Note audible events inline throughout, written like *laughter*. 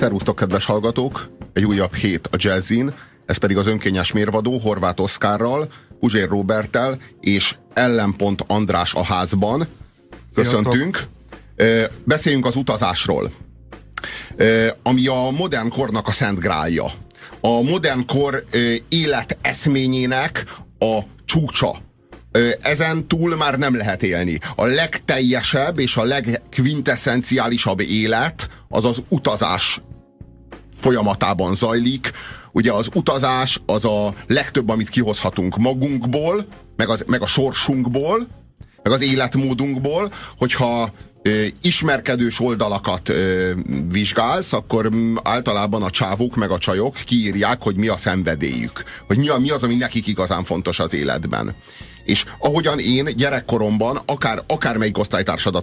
Szervusztok, kedves hallgatók! Egy újabb hét a Jazzin, ez pedig az önkényes mérvadó Horváth Oszkárral, Puzsér Robertel és Ellenpont András a házban. Köszöntünk. Sziasztok. Beszéljünk az utazásról, ami a modern kornak a szent grálja. A modern kor életeszményének a csúcsa. Ezen túl már nem lehet élni. A legteljesebb és a legquintessenciálisabb élet az az utazás folyamatában zajlik. Ugye az utazás az a legtöbb, amit kihozhatunk magunkból, meg, az, meg a sorsunkból, meg az életmódunkból, hogyha ö, ismerkedős oldalakat ö, vizsgálsz, akkor általában a csávók meg a csajok kiírják, hogy mi a szenvedélyük. Hogy mi, a, mi az, ami nekik igazán fontos az életben. És ahogyan én gyerekkoromban akár, akármelyik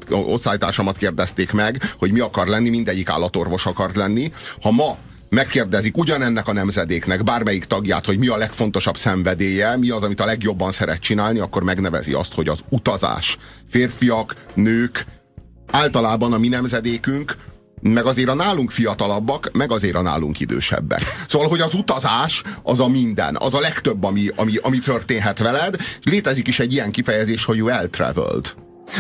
osztálytársamat kérdezték meg, hogy mi akar lenni, mindegyik állatorvos akart lenni. Ha ma megkérdezik ugyanennek a nemzedéknek bármelyik tagját, hogy mi a legfontosabb szenvedélye, mi az, amit a legjobban szeret csinálni, akkor megnevezi azt, hogy az utazás. Férfiak, nők, általában a mi nemzedékünk meg azért a nálunk fiatalabbak, meg azért a nálunk idősebbek. Szóval, hogy az utazás az a minden, az a legtöbb, ami, ami, ami történhet veled. Létezik is egy ilyen kifejezés, hogy well-traveled.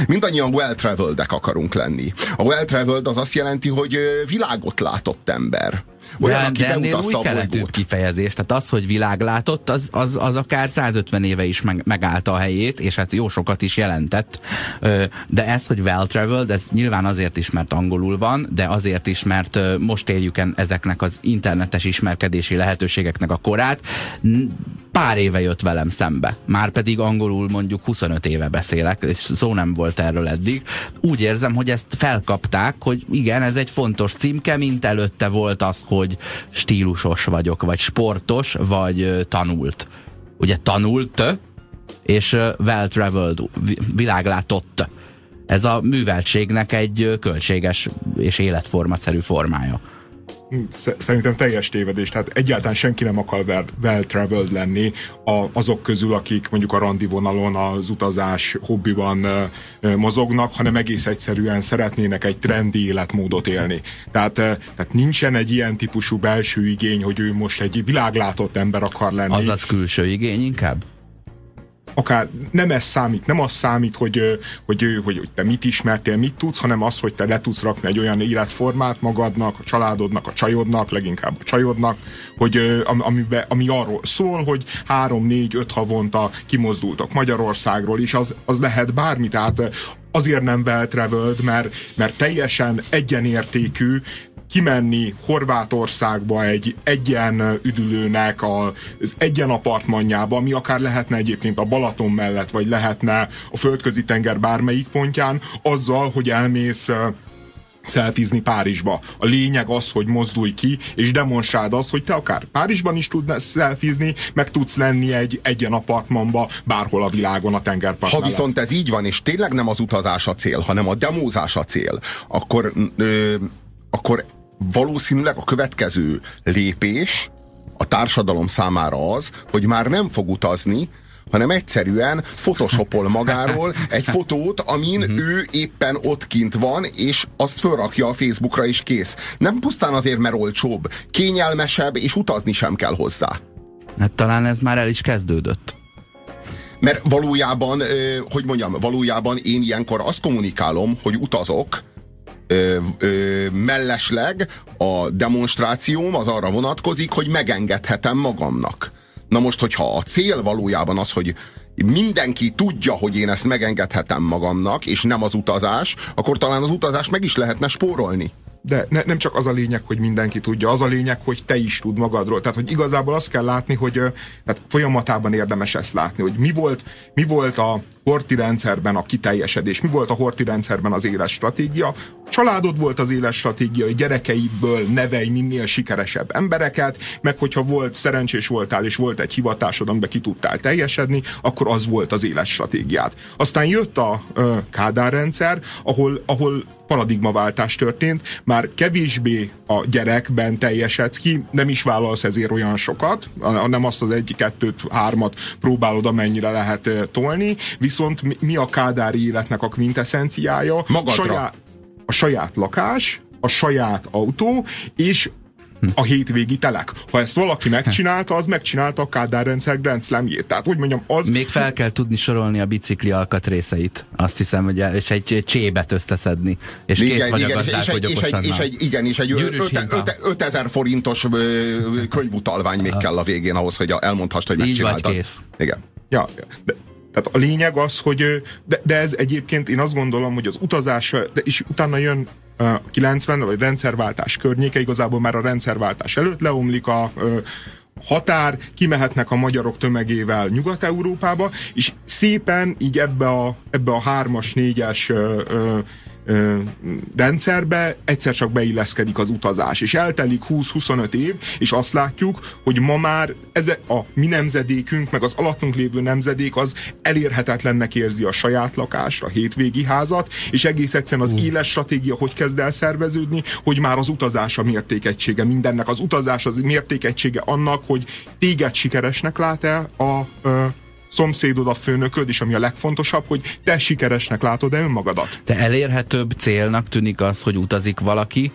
Mindannyian well-traveled akarunk lenni. A well-traveled az azt jelenti, hogy világot látott ember. Olyan, de, aki de ennél új keletű kifejezés, tehát az, hogy világlátott, az, az, az akár 150 éve is meg, megállta a helyét, és hát jó sokat is jelentett. De ez, hogy well-traveled, ez nyilván azért is, mert angolul van, de azért is, mert most éljük ezeknek az internetes ismerkedési lehetőségeknek a korát. Pár éve jött velem szembe. Már pedig angolul mondjuk 25 éve beszélek, és szó nem volt erről eddig. Úgy érzem, hogy ezt felkapták, hogy igen, ez egy fontos címke, mint előtte volt az, hogy hogy stílusos vagyok, vagy sportos, vagy tanult. Ugye tanult, és well-traveled, világlátott. Ez a műveltségnek egy költséges és életformaszerű formája. Szerintem teljes tévedés, tehát egyáltalán senki nem akar well-traveled lenni a, azok közül, akik mondjuk a randi vonalon, az utazás hobbiban mozognak, hanem egész egyszerűen szeretnének egy trendi életmódot élni. Tehát, tehát nincsen egy ilyen típusú belső igény, hogy ő most egy világlátott ember akar lenni. Azaz külső igény inkább? Akár nem ez számít, nem az számít, hogy, hogy, hogy, hogy te mit ismertél, mit tudsz, hanem az, hogy te le tudsz rakni egy olyan életformát magadnak, a családodnak, a csajodnak, leginkább a csajodnak, hogy amiben, ami arról szól, hogy három, négy, öt havonta kimozdultok Magyarországról, és az, az lehet bármi, tehát azért nem well mert, mert teljesen egyenértékű, kimenni Horvátországba egy egyen üdülőnek az egyen apartmanjába, ami akár lehetne egyébként a Balaton mellett, vagy lehetne a földközi tenger bármelyik pontján, azzal, hogy elmész szelfizni Párizsba. A lényeg az, hogy mozdulj ki, és demonstráld azt, hogy te akár Párizsban is tudsz szelfizni, meg tudsz lenni egy egyen apartmanba, bárhol a világon a tengerpart Ha mellett. viszont ez így van, és tényleg nem az utazás a cél, hanem a demózás a cél, akkor, ö, akkor valószínűleg a következő lépés a társadalom számára az, hogy már nem fog utazni, hanem egyszerűen photoshopol magáról egy fotót, amin uh-huh. ő éppen ott kint van, és azt fölrakja a Facebookra, és kész. Nem pusztán azért, mert olcsóbb, kényelmesebb, és utazni sem kell hozzá. Hát talán ez már el is kezdődött. Mert valójában, hogy mondjam, valójában én ilyenkor azt kommunikálom, hogy utazok, ö, ö, mellesleg a demonstrációm az arra vonatkozik, hogy megengedhetem magamnak. Na most, hogyha a cél valójában az, hogy mindenki tudja, hogy én ezt megengedhetem magamnak, és nem az utazás, akkor talán az utazást meg is lehetne spórolni. De ne, nem csak az a lényeg, hogy mindenki tudja, az a lényeg, hogy te is tud magadról. Tehát, hogy igazából azt kell látni, hogy tehát folyamatában érdemes ezt látni, hogy mi volt, mi volt a horti rendszerben a kiteljesedés, mi volt a horti rendszerben az éles stratégia. Családod volt az éles stratégia, hogy gyerekeidből nevelj minél sikeresebb embereket, meg hogyha volt, szerencsés voltál, és volt egy hivatásod, amiben ki tudtál teljesedni, akkor az volt az éles stratégiát. Aztán jött a ö, Kádár rendszer, ahol, ahol paradigmaváltás történt, már kevésbé a gyerekben teljesedsz ki, nem is vállalsz ezért olyan sokat, nem azt az egy, kettőt, hármat próbálod, amennyire lehet tolni, viszont mi a kádári életnek a quintessenciája? Magadra. Saját, a saját lakás, a saját autó, és a hétvégi telek. Ha ezt valaki megcsinálta, az megcsinálta a Kádár rendszer Grand Slamjét. Tehát, hogy mondjam, az... Még fel kell tudni sorolni a bicikli alkatrészeit. Azt hiszem, hogy és egy, csébet összeszedni. És igen, kész vagy igen, a gazdák, és, egy, és, egy, és egy, igen, és egy 5000 forintos könyvutalvány még kell a végén ahhoz, hogy elmondhassd, hogy megcsináltad. Így vagy kész. Igen. Ja, de, tehát a lényeg az, hogy de, de ez egyébként én azt gondolom, hogy az utazás, de és utána jön 90 vagy rendszerváltás környéke, igazából már a rendszerváltás előtt leomlik a határ, kimehetnek a magyarok tömegével Nyugat-Európába, és szépen így ebbe a, ebbe a hármas, négyes ö, rendszerbe egyszer csak beilleszkedik az utazás. És eltelik 20-25 év, és azt látjuk, hogy ma már ez a mi nemzedékünk, meg az alattunk lévő nemzedék az elérhetetlennek érzi a saját lakást, a hétvégi házat, és egész egyszerűen az uh. éles stratégia hogy kezd el szerveződni, hogy már az utazás a mértékegysége mindennek. Az utazás az mértékegysége annak, hogy téged sikeresnek lát-e a, a szomszédod, a főnököd, és ami a legfontosabb, hogy te sikeresnek látod-e önmagadat. Te elérhetőbb célnak tűnik az, hogy utazik valaki,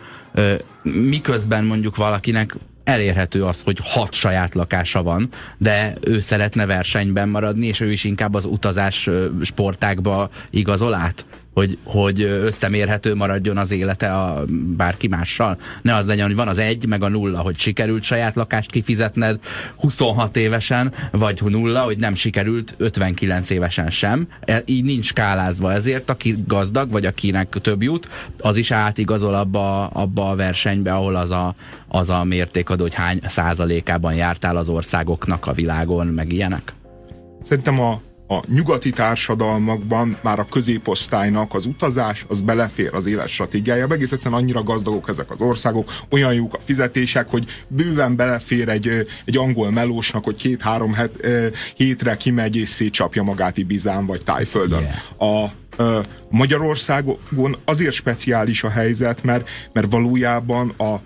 miközben mondjuk valakinek elérhető az, hogy hat saját lakása van, de ő szeretne versenyben maradni, és ő is inkább az utazás sportákba igazol át hogy, hogy összemérhető maradjon az élete a bárki mással. Ne az legyen, hogy van az egy, meg a nulla, hogy sikerült saját lakást kifizetned 26 évesen, vagy nulla, hogy nem sikerült 59 évesen sem. E, így nincs skálázva. Ezért aki gazdag, vagy akinek több jut, az is átigazol abba, abba a versenybe, ahol az a, az a mértékadó, hogy hány százalékában jártál az országoknak a világon, meg ilyenek. Szerintem a a nyugati társadalmakban már a középosztálynak az utazás, az belefér az élet stratégiája. Egész egyszerűen annyira gazdagok ezek az országok, olyan jók a fizetések, hogy bőven belefér egy, egy angol melósnak, hogy két-három het, hétre kimegy és szétcsapja magát Ibizán vagy Tájföldön. Yeah. A Magyarországon azért speciális a helyzet, mert, mert valójában a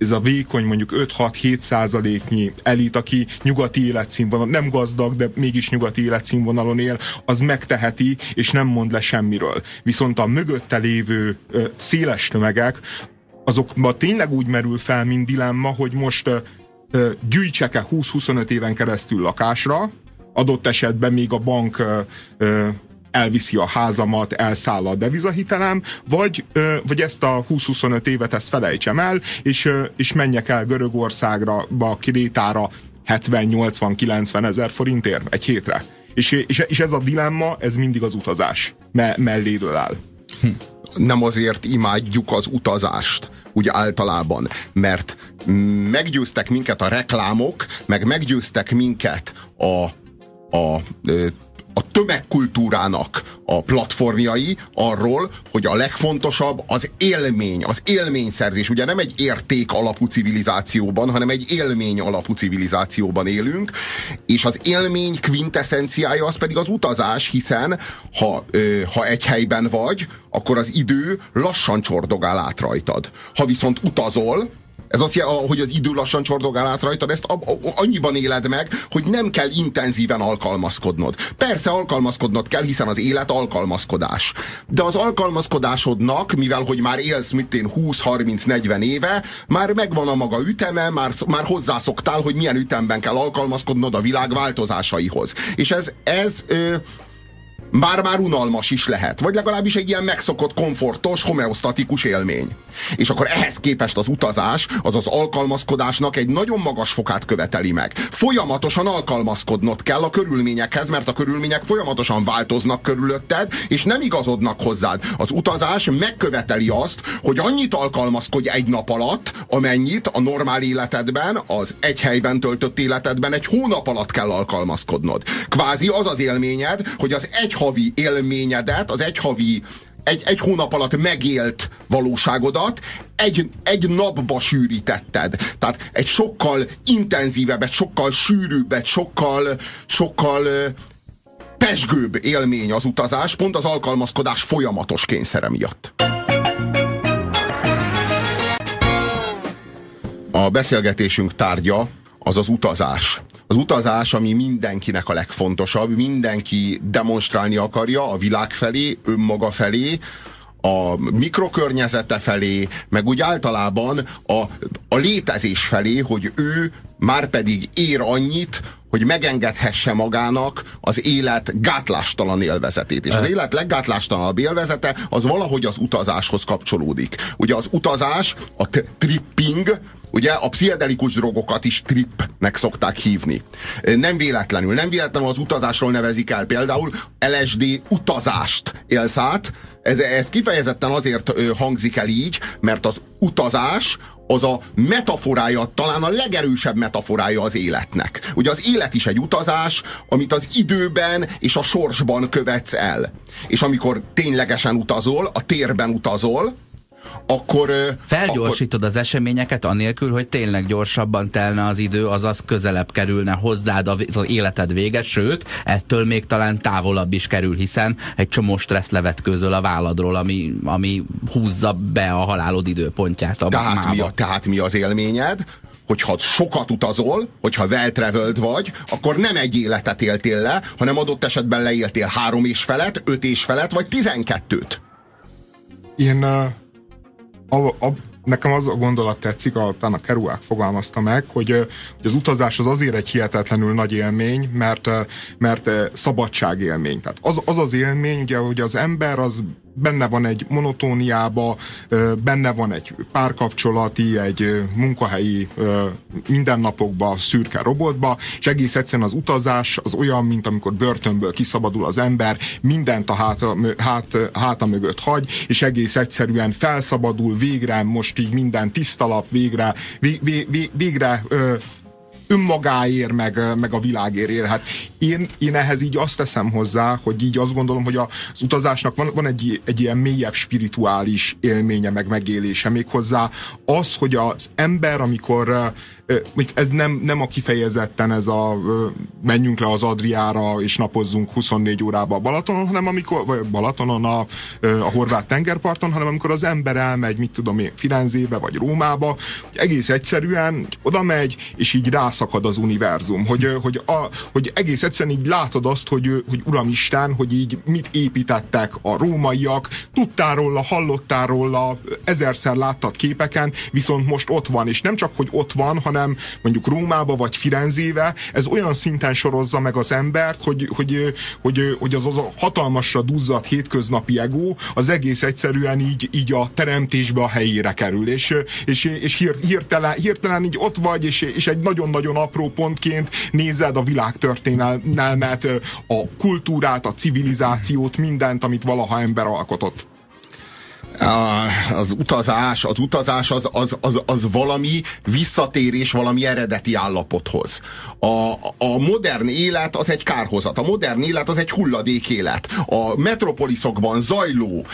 ez a vékony mondjuk 5-6-7 százaléknyi elit, aki nyugati életszínvonalon, nem gazdag, de mégis nyugati életszínvonalon él, az megteheti, és nem mond le semmiről. Viszont a mögötte lévő ö, széles tömegek, azokban tényleg úgy merül fel, mint dilemma, hogy most ö, gyűjtsek-e 20-25 éven keresztül lakásra, adott esetben még a bank ö, ö, elviszi a házamat, elszáll a devizahitelem, vagy, vagy ezt a 20-25 évet ezt felejtsem el, és, és menjek el Görögországra, ba, Kirétára 70-80-90 ezer forintért egy hétre. És, és, és ez a dilemma, ez mindig az utazás me, melléről áll. Hm. Nem azért imádjuk az utazást, úgy általában, mert meggyőztek minket a reklámok, meg meggyőztek minket a, a a tömegkultúrának a platformjai arról, hogy a legfontosabb az élmény, az élményszerzés. Ugye nem egy érték alapú civilizációban, hanem egy élmény alapú civilizációban élünk, és az élmény quintessenciája az pedig az utazás, hiszen ha, ö, ha egy helyben vagy, akkor az idő lassan csordogál át rajtad. Ha viszont utazol, ez azt jelenti, hogy az idő lassan csordogál át rajtad, ezt annyiban éled meg, hogy nem kell intenzíven alkalmazkodnod. Persze alkalmazkodnod kell, hiszen az élet alkalmazkodás. De az alkalmazkodásodnak, mivel hogy már élsz, mint én 20-30-40 éve, már megvan a maga üteme, már, már hozzászoktál, hogy milyen ütemben kell alkalmazkodnod a világ változásaihoz. És ez, ez ö, bár-már unalmas is lehet, vagy legalábbis egy ilyen megszokott, komfortos, homeosztatikus élmény. És akkor ehhez képest az utazás, az az alkalmazkodásnak egy nagyon magas fokát követeli meg. Folyamatosan alkalmazkodnod kell a körülményekhez, mert a körülmények folyamatosan változnak körülötted, és nem igazodnak hozzád. Az utazás megköveteli azt, hogy annyit alkalmazkodj egy nap alatt, amennyit a normál életedben, az egy helyben töltött életedben egy hónap alatt kell alkalmazkodnod. Kvázi az az élményed, hogy az egy havi élményedet, az egy havi egy, egy hónap alatt megélt valóságodat egy, egy napba sűrítetted. Tehát egy sokkal intenzívebb, egy sokkal sűrűbb, egy sokkal, sokkal pesgőbb élmény az utazás, pont az alkalmazkodás folyamatos kényszere miatt. A beszélgetésünk tárgya az az utazás az utazás, ami mindenkinek a legfontosabb, mindenki demonstrálni akarja a világ felé, önmaga felé, a mikrokörnyezete felé, meg úgy általában a, a létezés felé, hogy ő már pedig ér annyit, hogy megengedhesse magának az élet gátlástalan élvezetét. És az élet leggátlástalanabb élvezete az valahogy az utazáshoz kapcsolódik. Ugye az utazás, a tripping, Ugye a pszichedelikus drogokat is tripnek szokták hívni. Nem véletlenül, nem véletlenül az utazásról nevezik el például LSD utazást élsz át. Ez, ez kifejezetten azért hangzik el így, mert az utazás az a metaforája, talán a legerősebb metaforája az életnek. Ugye az élet is egy utazás, amit az időben és a sorsban követsz el. És amikor ténylegesen utazol, a térben utazol, akkor... Felgyorsítod akkor... az eseményeket anélkül, hogy tényleg gyorsabban telne az idő, azaz közelebb kerülne hozzád az életed véget, sőt, ettől még talán távolabb is kerül, hiszen egy csomó stressz levetkőzöl a válladról, ami, ami húzza be a halálod időpontját. A tehát, mi a, tehát mi az élményed? hogyha sokat utazol, hogyha well vagy, akkor nem egy életet éltél le, hanem adott esetben leéltél három és felet, öt és felet, vagy tizenkettőt. Én a, a, nekem az a gondolat tetszik, a, talán a Kerouac fogalmazta meg, hogy, hogy az utazás az azért egy hihetetlenül nagy élmény, mert, mert szabadságélmény. Tehát az, az az élmény, ugye, hogy az ember az benne van egy monotóniába, benne van egy párkapcsolati, egy munkahelyi mindennapokba, szürke robotba, és egész egyszerűen az utazás az olyan, mint amikor börtönből kiszabadul az ember, mindent a háta, hát, háta mögött hagy, és egész egyszerűen felszabadul végre, most így minden tisztalap, végre, vég, vég, végre önmagáért, meg, meg a világért ér. Hát én, én ehhez így azt teszem hozzá, hogy így azt gondolom, hogy az utazásnak van, van egy, egy ilyen mélyebb spirituális élménye, meg megélése még hozzá. Az, hogy az ember, amikor ez nem, nem a kifejezetten ez a menjünk le az Adriára és napozzunk 24 órába a Balatonon, hanem amikor, vagy Balatonon a, a horvát tengerparton, hanem amikor az ember elmegy, mit tudom én, Firenzébe vagy Rómába, egész egyszerűen oda megy, és így rászakad az univerzum, hogy, hogy, a, hogy egész egyszerűen így látod azt, hogy, hogy Uramisten, hogy így mit építettek a rómaiak, tudtál róla, hallottál róla, ezerszer láttad képeken, viszont most ott van, és nem csak, hogy ott van, hanem mondjuk Rómába vagy Firenzébe, ez olyan szinten sorozza meg az embert, hogy, hogy, hogy, hogy az, az a hatalmasra duzzadt hétköznapi ego, az egész egyszerűen így, így a teremtésbe a helyére kerül, és, és, és hirtelen, hirtelen így ott vagy, és, és egy nagyon-nagyon apró pontként nézed a világtörténelmet, a kultúrát, a civilizációt, mindent, amit valaha ember alkotott az utazás, az utazás az, az, az, az valami visszatérés valami eredeti állapothoz. A, a modern élet az egy kárhozat, a modern élet az egy hulladék élet. A metropoliszokban zajló,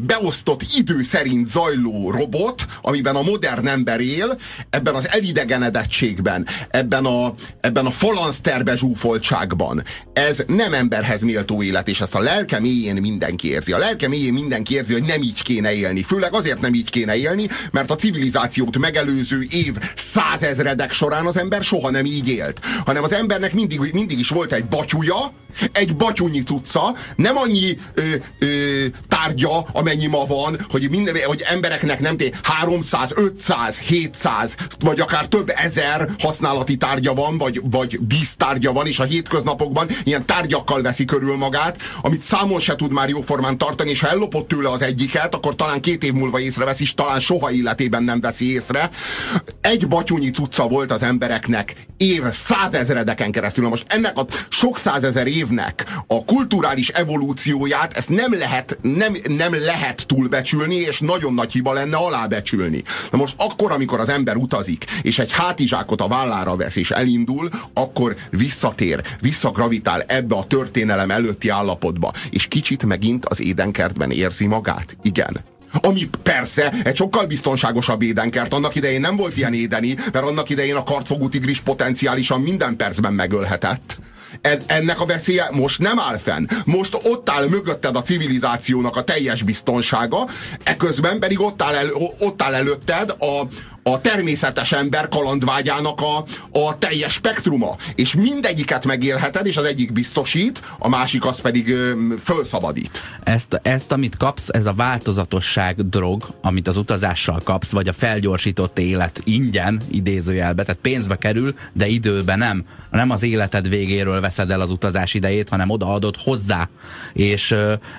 beosztott idő szerint zajló robot, amiben a modern ember él, ebben az elidegenedettségben, ebben a, ebben a falanszterbe zsúfoltságban, ez nem emberhez méltó élet, és ezt a lelke mélyén mindenki érzi. A lelke mélyén mindenki érzi, hogy nem így kéne élni. Főleg azért nem így kéne élni, mert a civilizációt megelőző év százezredek során az ember soha nem így élt. Hanem az embernek mindig, mindig is volt egy batyuja, egy batyunyi cucca, nem annyi ö, ö, tárgya, amennyi ma van, hogy, minden, hogy embereknek nem té 300, 500, 700, vagy akár több ezer használati tárgya van, vagy, vagy dísztárgya van, és a hétköznapokban ilyen tárgyakkal veszi körül magát, amit számon se tud már jóformán tartani, és ha ellopott tőle az egyiket, akkor talán két év múlva észrevesz, és talán soha életében nem veszi észre. Egy batyunyi cucca volt az embereknek év százezredeken keresztül. Most ennek a sok százezer évnek a kulturális evolúcióját ezt nem lehet, nem, nem lehet túlbecsülni, és nagyon nagy hiba lenne alábecsülni. Na most akkor, amikor az ember utazik, és egy hátizsákot a vállára vesz, és elindul, akkor visszatér, visszagravitál ebbe a történelem előtti állapotba, és kicsit megint az édenkertben érzi magát. Igen. Ami persze egy sokkal biztonságosabb édenkert. Annak idején nem volt ilyen édeni, mert annak idején a kartfogú tigris potenciálisan minden percben megölhetett. Ennek a veszélye most nem áll fenn. Most ott áll mögötted a civilizációnak a teljes biztonsága, eközben pedig ott áll, el, ott áll előtted a, a természetes ember kalandvágyának a, a teljes spektruma. És mindegyiket megélheted, és az egyik biztosít, a másik az pedig ö, fölszabadít. Ezt, ezt, amit kapsz, ez a változatosság drog, amit az utazással kapsz, vagy a felgyorsított élet ingyen, idézőjelbe, tehát pénzbe kerül, de időben nem. Nem az életed végéről veszed el az utazás idejét, hanem odaadod hozzá. És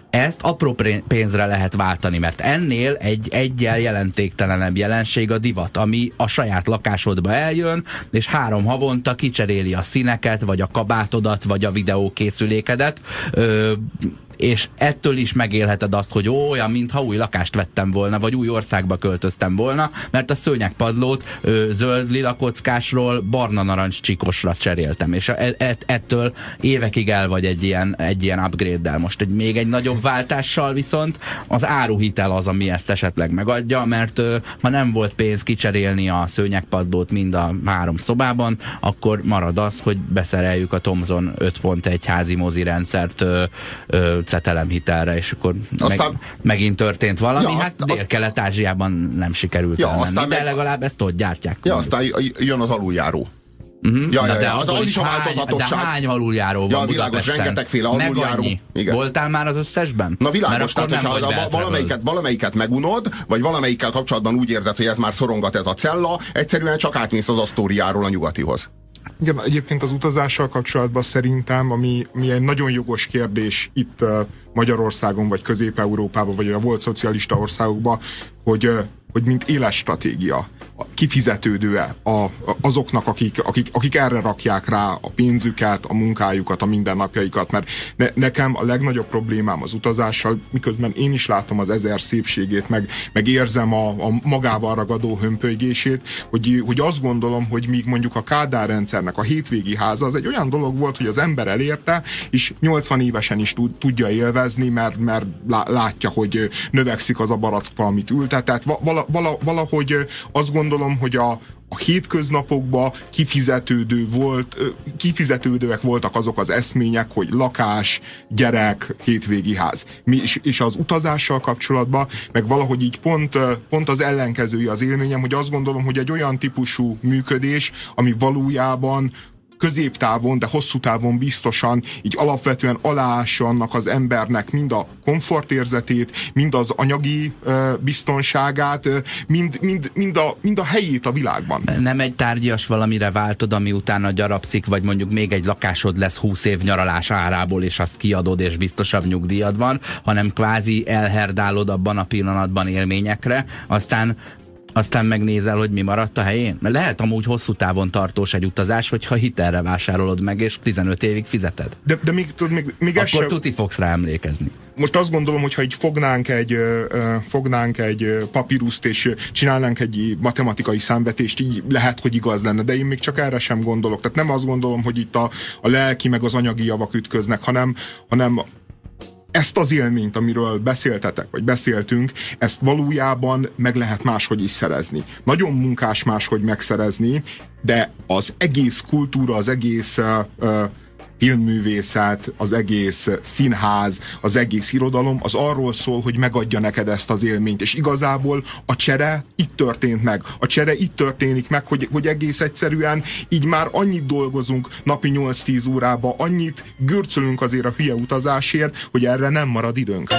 ezt apró pénzre lehet váltani, mert ennél egy egyel jelentéktelenebb jelenség a divat, ami a saját lakásodba eljön, és három havonta kicseréli a színeket, vagy a kabátodat, vagy a videókészülékedet. Ö, és ettől is megélheted azt, hogy ó, olyan, mintha új lakást vettem volna, vagy új országba költöztem volna, mert a szőnyegpadlót ö, zöld lila kockásról barna-narancs csikosra cseréltem, és et, ettől évekig el vagy egy ilyen, egy ilyen upgrade-del. Most egy, még egy nagyobb váltással viszont az áruhitel az, ami ezt esetleg megadja, mert ö, ha nem volt pénz kicserélni a szőnyegpadlót mind a három szobában, akkor marad az, hogy beszereljük a Thomson 5.1 házi mozi rendszert ö, ö, cetelemhitelre, és akkor aztán, meg, megint történt valami. Ja, hát Dél-Kelet-Ázsiában nem sikerült ja, aztán de meg, legalább ezt ott gyártják. Ja, aztán jön az aluljáró. Uh-huh. Ja, ja, de az, az, is a változatosság. De hány aluljáró van ja, világos, rengetegféle aluljáró. Igen. Voltál már az összesben? Na világos, tehát hogyha valamelyiket, valamelyiket megunod, vagy valamelyikkel kapcsolatban úgy érzed, hogy ez már szorongat ez a cella, egyszerűen csak átmész az Asztóriáról a nyugatihoz. Igen, egyébként az utazással kapcsolatban szerintem, ami, ami egy nagyon jogos kérdés itt Magyarországon, vagy Közép-Európában, vagy a volt szocialista országokban, hogy, hogy mint éles stratégia kifizetődő-e a, azoknak, akik, akik, akik erre rakják rá a pénzüket, a munkájukat, a mindennapjaikat, mert ne, nekem a legnagyobb problémám az utazással, miközben én is látom az ezer szépségét, meg, meg érzem a, a magával ragadó hömpölygését, hogy, hogy azt gondolom, hogy míg mondjuk a Kádár rendszernek a hétvégi háza az egy olyan dolog volt, hogy az ember elérte, és 80 évesen is tud, tudja élvezni, mert, mert látja, hogy növekszik az a barackfa, amit ültetett. Vala, vala, valahogy azt gondolom, hogy a, a hétköznapokban kifizetődő volt, kifizetődőek voltak azok az eszmények, hogy lakás, gyerek, hétvégi ház. Mi, és, és az utazással kapcsolatban, meg valahogy így pont, pont az ellenkezője az élményem, hogy azt gondolom, hogy egy olyan típusú működés, ami valójában középtávon, de hosszú távon biztosan így alapvetően aláássa annak az embernek mind a komfortérzetét, mind az anyagi biztonságát, mind, mind, mind, a, mind a helyét a világban. Nem egy tárgyas valamire váltod, ami utána gyarapszik, vagy mondjuk még egy lakásod lesz 20 év nyaralás árából, és azt kiadod, és biztosabb nyugdíjad van, hanem kvázi elherdálod abban a pillanatban élményekre, aztán aztán megnézel, hogy mi maradt a helyén? Mert lehet amúgy hosszú távon tartós egy utazás, hogyha hitelre vásárolod meg, és 15 évig fizeted. De, de még, tudod, még, még Akkor sem... tuti fogsz rá emlékezni. Most azt gondolom, hogy ha így fognánk egy, fognánk egy papíruszt, és csinálnánk egy matematikai számvetést, így lehet, hogy igaz lenne, de én még csak erre sem gondolok. Tehát nem azt gondolom, hogy itt a, a lelki meg az anyagi javak ütköznek, hanem, hanem ezt az élményt, amiről beszéltetek, vagy beszéltünk, ezt valójában meg lehet máshogy is szerezni. Nagyon munkás máshogy megszerezni, de az egész kultúra, az egész uh, filmművészet, az egész színház, az egész irodalom, az arról szól, hogy megadja neked ezt az élményt. És igazából a csere itt történt meg. A csere itt történik meg, hogy, hogy egész egyszerűen így már annyit dolgozunk napi 8-10 órába, annyit görcölünk azért a hülye utazásért, hogy erre nem marad időnk.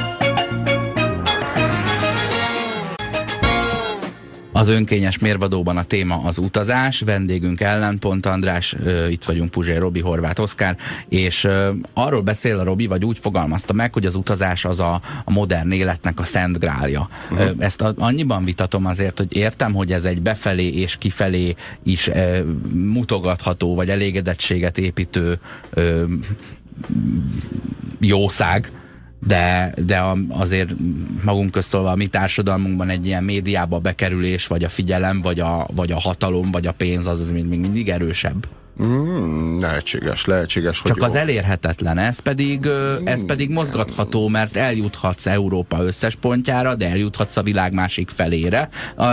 Az önkényes mérvadóban a téma az utazás, vendégünk ellen, Pont András, itt vagyunk Puzsér, Robi, Horváth, Oszkár, és arról beszél a Robi, vagy úgy fogalmazta meg, hogy az utazás az a, a modern életnek a szent grálja. Uh-huh. Ezt annyiban vitatom azért, hogy értem, hogy ez egy befelé és kifelé is mutogatható, vagy elégedettséget építő jószág, de, de azért magunk köztolva a mi társadalmunkban egy ilyen médiába bekerülés, vagy a figyelem, vagy a, vagy a hatalom, vagy a pénz az, az még mindig erősebb. Mm, lehetséges, lehetséges, hogy Csak jó. az elérhetetlen, ez pedig, mm, ez pedig mozgatható, mert eljuthatsz Európa összes pontjára, de eljuthatsz a világ másik felére,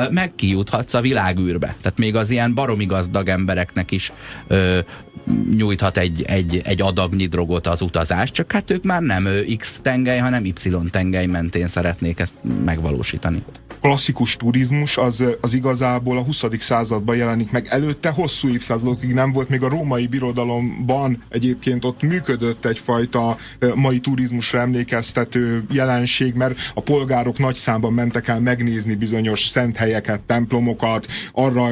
meg kijuthatsz a világűrbe. Tehát még az ilyen baromi gazdag embereknek is ö, nyújthat egy, egy, egy adagnyi drogot az utazás, csak hát ők már nem X tengely, hanem Y tengely mentén szeretnék ezt megvalósítani. Klasszikus turizmus az, az igazából a 20. században jelenik meg. Előtte hosszú évszázadokig nem volt, még a római birodalomban egyébként ott működött egyfajta mai turizmusra emlékeztető jelenség, mert a polgárok nagy számban mentek el megnézni bizonyos szent helyeket, templomokat, arra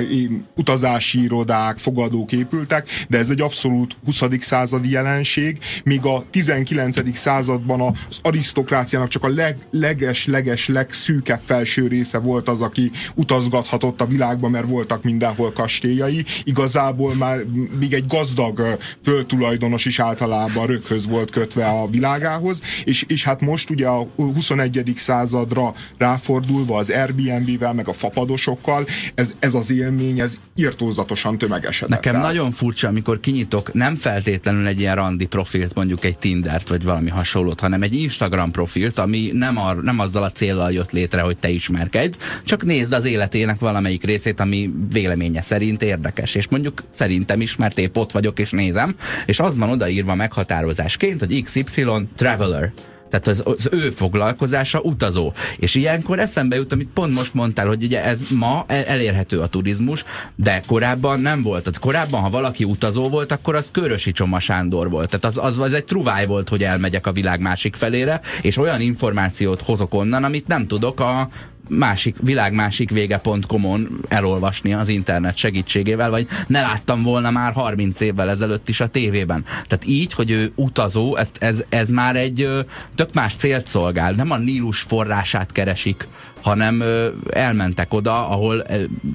utazási irodák, fogadók épültek, de ez egy abszolút 20. századi jelenség, míg a 19. században az arisztokráciának csak a leg, leges, leges, legszűkebb felső része volt az, aki utazgathatott a világba, mert voltak mindenhol kastélyai. Igazából már még egy gazdag földtulajdonos is általában röghöz volt kötve a világához, és, és hát most ugye a 21. századra ráfordulva az Airbnb-vel, meg a fapadosokkal, ez, ez az élmény, ez irtózatosan tömegesedett. Nekem rá. nagyon furcsa, amikor kinyitok nem feltétlenül egy ilyen randi profilt, mondjuk egy Tindert, vagy valami hasonlót, hanem egy Instagram profilt, ami nem, ar, nem azzal a célral jött létre, hogy te ismerkedj, csak nézd az életének valamelyik részét, ami véleménye szerint érdekes. És mondjuk szerintem is, mert épp ott vagyok és nézem, és az van odaírva meghatározásként, hogy XY Traveler tehát az, az ő foglalkozása utazó. És ilyenkor eszembe jut, amit pont most mondtál, hogy ugye ez ma elérhető a turizmus, de korábban nem volt. Tehát korábban, ha valaki utazó volt, akkor az Körösi Csoma Sándor volt. Tehát az, az, az egy truváj volt, hogy elmegyek a világ másik felére, és olyan információt hozok onnan, amit nem tudok a másik, világ másik vége.com-on elolvasni az internet segítségével, vagy ne láttam volna már 30 évvel ezelőtt is a tévében. Tehát így, hogy ő utazó, ez, ez, ez már egy tök más célt szolgál. Nem a Nílus forrását keresik, hanem elmentek oda, ahol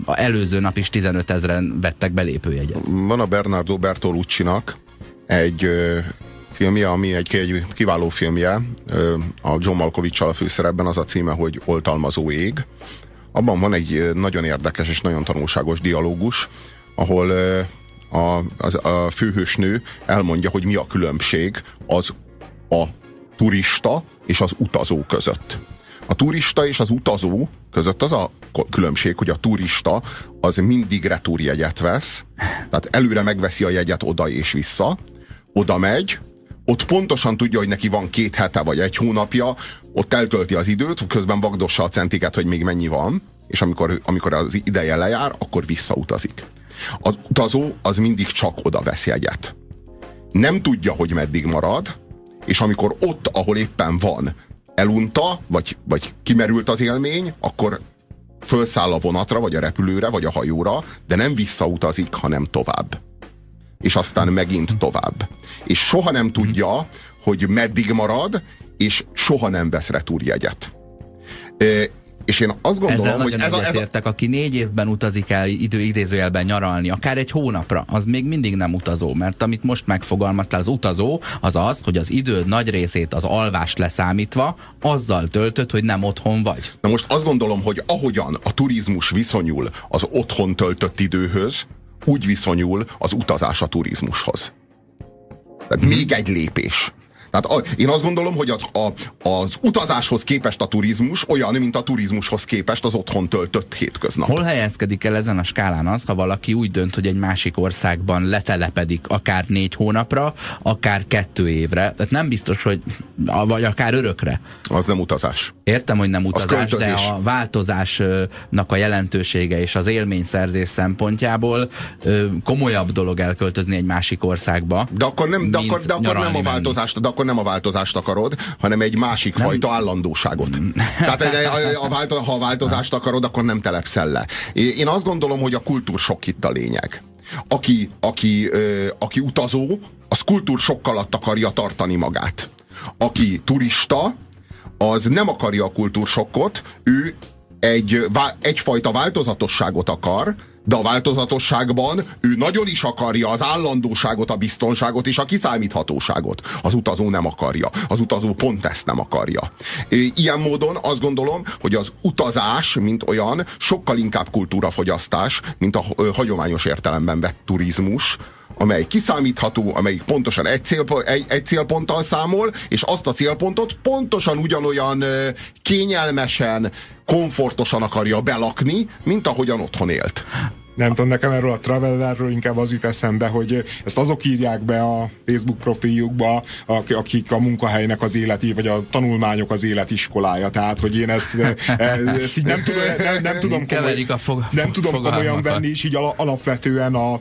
előző nap is 15 ezeren vettek belépőjegyet. Van a Bernardo Bertolucci-nak egy filmje, ami egy, egy kiváló filmje, a John malkovich a főszerepben az a címe, hogy Oltalmazó ég. Abban van egy nagyon érdekes és nagyon tanulságos dialógus, ahol a, az, a főhősnő elmondja, hogy mi a különbség az a turista és az utazó között. A turista és az utazó között az a különbség, hogy a turista az mindig retúrjegyet vesz, tehát előre megveszi a jegyet oda és vissza, oda megy, ott pontosan tudja, hogy neki van két hete vagy egy hónapja, ott eltölti az időt, közben vagdossa a centiket, hogy még mennyi van, és amikor, amikor az ideje lejár, akkor visszautazik. Az utazó az mindig csak oda vesz jegyet. Nem tudja, hogy meddig marad, és amikor ott, ahol éppen van, elunta, vagy, vagy kimerült az élmény, akkor fölszáll a vonatra, vagy a repülőre, vagy a hajóra, de nem visszautazik, hanem tovább és aztán megint tovább. És soha nem tudja, hogy meddig marad, és soha nem vesz retúrjegyet. És én azt gondolom, Ezzel hogy ez a, ez értek, aki négy évben utazik el idő idézőjelben nyaralni, akár egy hónapra, az még mindig nem utazó, mert amit most megfogalmaztál, az utazó az az, hogy az időd nagy részét az alvást leszámítva azzal töltött, hogy nem otthon vagy. Na most azt gondolom, hogy ahogyan a turizmus viszonyul az otthon töltött időhöz, úgy viszonyul az utazás a turizmushoz. Tehát hmm. még egy lépés. Tehát a, én azt gondolom, hogy az, a, az utazáshoz képest a turizmus olyan, mint a turizmushoz képest az otthon töltött hétköznap. Hol helyezkedik el ezen a skálán az, ha valaki úgy dönt, hogy egy másik országban letelepedik akár négy hónapra, akár kettő évre? Tehát nem biztos, hogy vagy akár örökre. Az nem utazás. Értem, hogy nem utazás, de a változásnak a jelentősége és az élményszerzés szempontjából komolyabb dolog elköltözni egy másik országba. De akkor nem, de akkor, de akkor nem a változást, de akkor nem a változást akarod, hanem egy másik nem. fajta állandóságot. Tehát a, a, a, ha a változást akarod, akkor nem telepszel le. Én azt gondolom, hogy a kultúrsok itt a lényeg. Aki, aki, ö, aki utazó, az kultúrsok alatt akarja tartani magát. Aki turista, az nem akarja a kultúrsokkot, ő egy, egyfajta változatosságot akar, de a változatosságban ő nagyon is akarja az állandóságot, a biztonságot és a kiszámíthatóságot. Az utazó nem akarja. Az utazó pont ezt nem akarja. Ilyen módon azt gondolom, hogy az utazás, mint olyan, sokkal inkább kultúrafogyasztás, mint a hagyományos értelemben vett turizmus, amely kiszámítható, amelyik pontosan egy, cél, egy, egy célponttal számol, és azt a célpontot pontosan ugyanolyan kényelmesen, komfortosan akarja belakni, mint ahogyan otthon élt. Nem tudom, nekem erről a Travelerről inkább az jut eszembe, hogy ezt azok írják be a Facebook profiljukba, akik a munkahelynek az életi, vagy a tanulmányok az életiskolája. Tehát, hogy én ezt, ezt így nem tudom, nem, nem tudom, komoly, a fog, nem tudom komolyan venni, és így alapvetően a,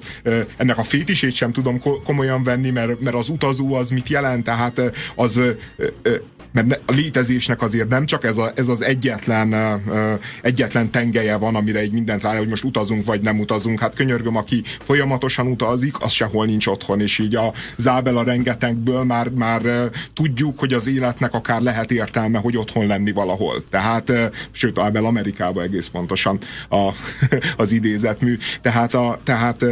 ennek a fétisét sem tudom komolyan venni, mert, mert az utazó az mit jelent, tehát az mert a létezésnek azért nem csak ez, a, ez az egyetlen, egyetlen tengelye van, amire egy mindent rá, hogy most utazunk vagy nem utazunk. Hát könyörgöm, aki folyamatosan utazik, az sehol nincs otthon, és így a zábel a rengetegből már, már tudjuk, hogy az életnek akár lehet értelme, hogy otthon lenni valahol. Tehát, sőt, Ábel Amerikába egész pontosan a, *laughs* az idézetmű. Tehát, a, tehát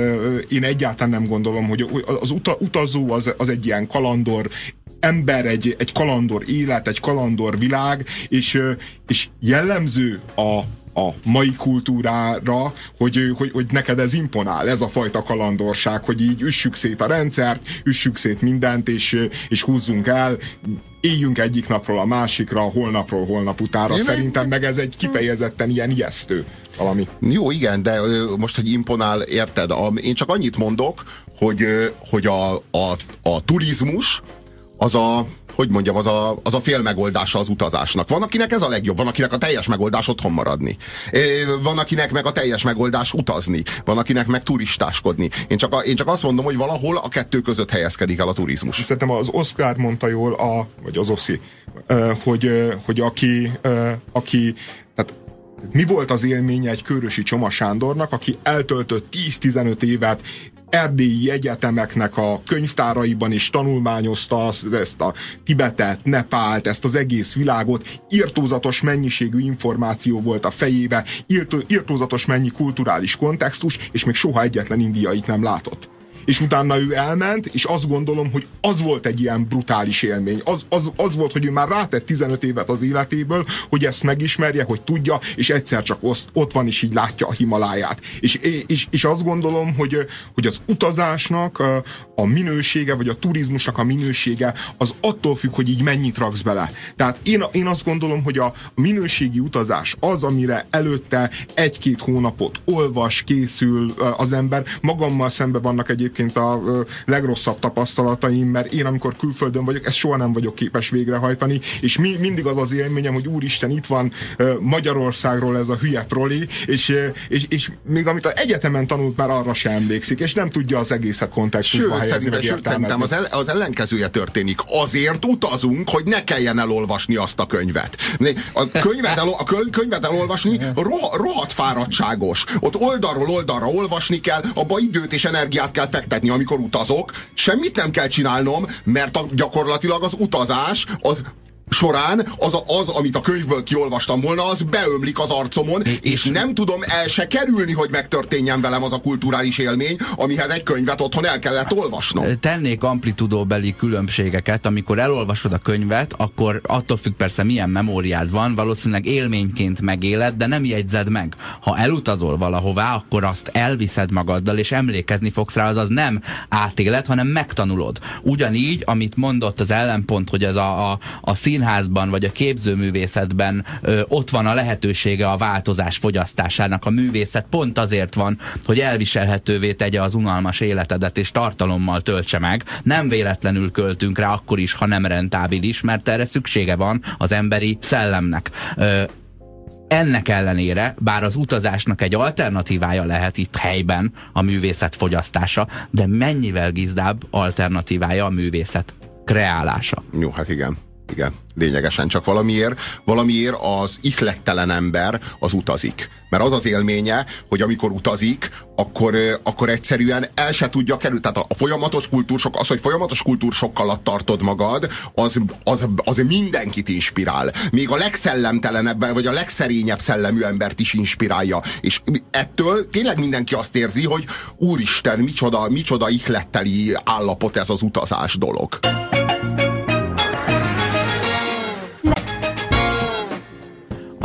én egyáltalán nem gondolom, hogy az uta, utazó az, az egy ilyen kalandor, ember, egy, egy kalandor élet, egy kalandor világ, és, és jellemző a, a mai kultúrára, hogy, hogy, hogy neked ez imponál, ez a fajta kalandorság, hogy így üssük szét a rendszert, üssük szét mindent, és, és húzzunk el, éljünk egyik napról a másikra, holnapról holnap utára. Én Szerintem meg ez egy kifejezetten ilyen ijesztő valami. Jó, igen, de most, hogy imponál, érted? Én csak annyit mondok, hogy, hogy a, a, a turizmus az a, hogy mondjam, az a, az a fél megoldása az utazásnak. Van, akinek ez a legjobb, van, akinek a teljes megoldás otthon maradni. Van, akinek meg a teljes megoldás utazni. Van, akinek meg turistáskodni. Én csak, a, én csak azt mondom, hogy valahol a kettő között helyezkedik el a turizmus. Szerintem az Oscar mondta jól, a, vagy az Oszi, hogy, hogy aki, aki tehát mi volt az élménye egy Körösi Csoma Sándornak, aki eltöltött 10-15 évet erdélyi egyetemeknek a könyvtáraiban is tanulmányozta ezt a Tibetet, Nepált, ezt az egész világot, írtózatos mennyiségű információ volt a fejébe, írtózatos mennyi kulturális kontextus, és még soha egyetlen indiait nem látott és utána ő elment, és azt gondolom, hogy az volt egy ilyen brutális élmény. Az, az, az volt, hogy ő már rátett 15 évet az életéből, hogy ezt megismerje, hogy tudja, és egyszer csak ott, ott van, és így látja a Himaláját. És, és, és azt gondolom, hogy, hogy az utazásnak a minősége, vagy a turizmusnak a minősége, az attól függ, hogy így mennyit raksz bele. Tehát én, én azt gondolom, hogy a minőségi utazás az, amire előtte egy-két hónapot olvas, készül az ember. Magammal szembe vannak egyébként egyébként a legrosszabb tapasztalataim, mert én amikor külföldön vagyok, ezt soha nem vagyok képes végrehajtani, és mi, mindig az az élményem, hogy úristen, itt van Magyarországról ez a hülye proli, és, és, és még amit a egyetemen tanult, már arra sem emlékszik, és nem tudja az egészet kontextusba sőt, helyezni, meg sőt, szerintem az, el, az ellenkezője történik. Azért utazunk, hogy ne kelljen elolvasni azt a könyvet. A könyvet, el, a könyvet elolvasni rohadt fáradtságos. Ott oldalról oldalra olvasni kell, abba időt és energiát kell fektetni befektetni, amikor utazok, semmit nem kell csinálnom, mert a, gyakorlatilag az utazás az során az, a, az, amit a könyvből kiolvastam volna, az beömlik az arcomon, és, nem tudom el se kerülni, hogy megtörténjen velem az a kulturális élmény, amihez egy könyvet otthon el kellett olvasnom. Tennék amplitudóbeli különbségeket, amikor elolvasod a könyvet, akkor attól függ persze milyen memóriád van, valószínűleg élményként megéled, de nem jegyzed meg. Ha elutazol valahová, akkor azt elviszed magaddal, és emlékezni fogsz rá, azaz nem átéled, hanem megtanulod. Ugyanígy, amit mondott az ellenpont, hogy ez a, a, a szín színházban vagy a képzőművészetben ö, ott van a lehetősége a változás fogyasztásának. A művészet pont azért van, hogy elviselhetővé tegye az unalmas életedet és tartalommal töltse meg. Nem véletlenül költünk rá akkor is, ha nem rentábilis, mert erre szüksége van az emberi szellemnek. Ö, ennek ellenére, bár az utazásnak egy alternatívája lehet itt helyben a művészet fogyasztása, de mennyivel gizdább alternatívája a művészet kreálása. Jó, hát igen. Igen, lényegesen csak valamiért, valamiért az ihlettelen ember az utazik. Mert az az élménye, hogy amikor utazik, akkor, akkor egyszerűen el se tudja kerülni. Tehát a, folyamatos kultúrsok, az, hogy folyamatos kultúrsok alatt tartod magad, az, az, az mindenkit inspirál. Még a legszellemtelenebb, vagy a legszerényebb szellemű embert is inspirálja. És ettől tényleg mindenki azt érzi, hogy úristen, micsoda, micsoda ihletteli állapot ez az utazás dolog.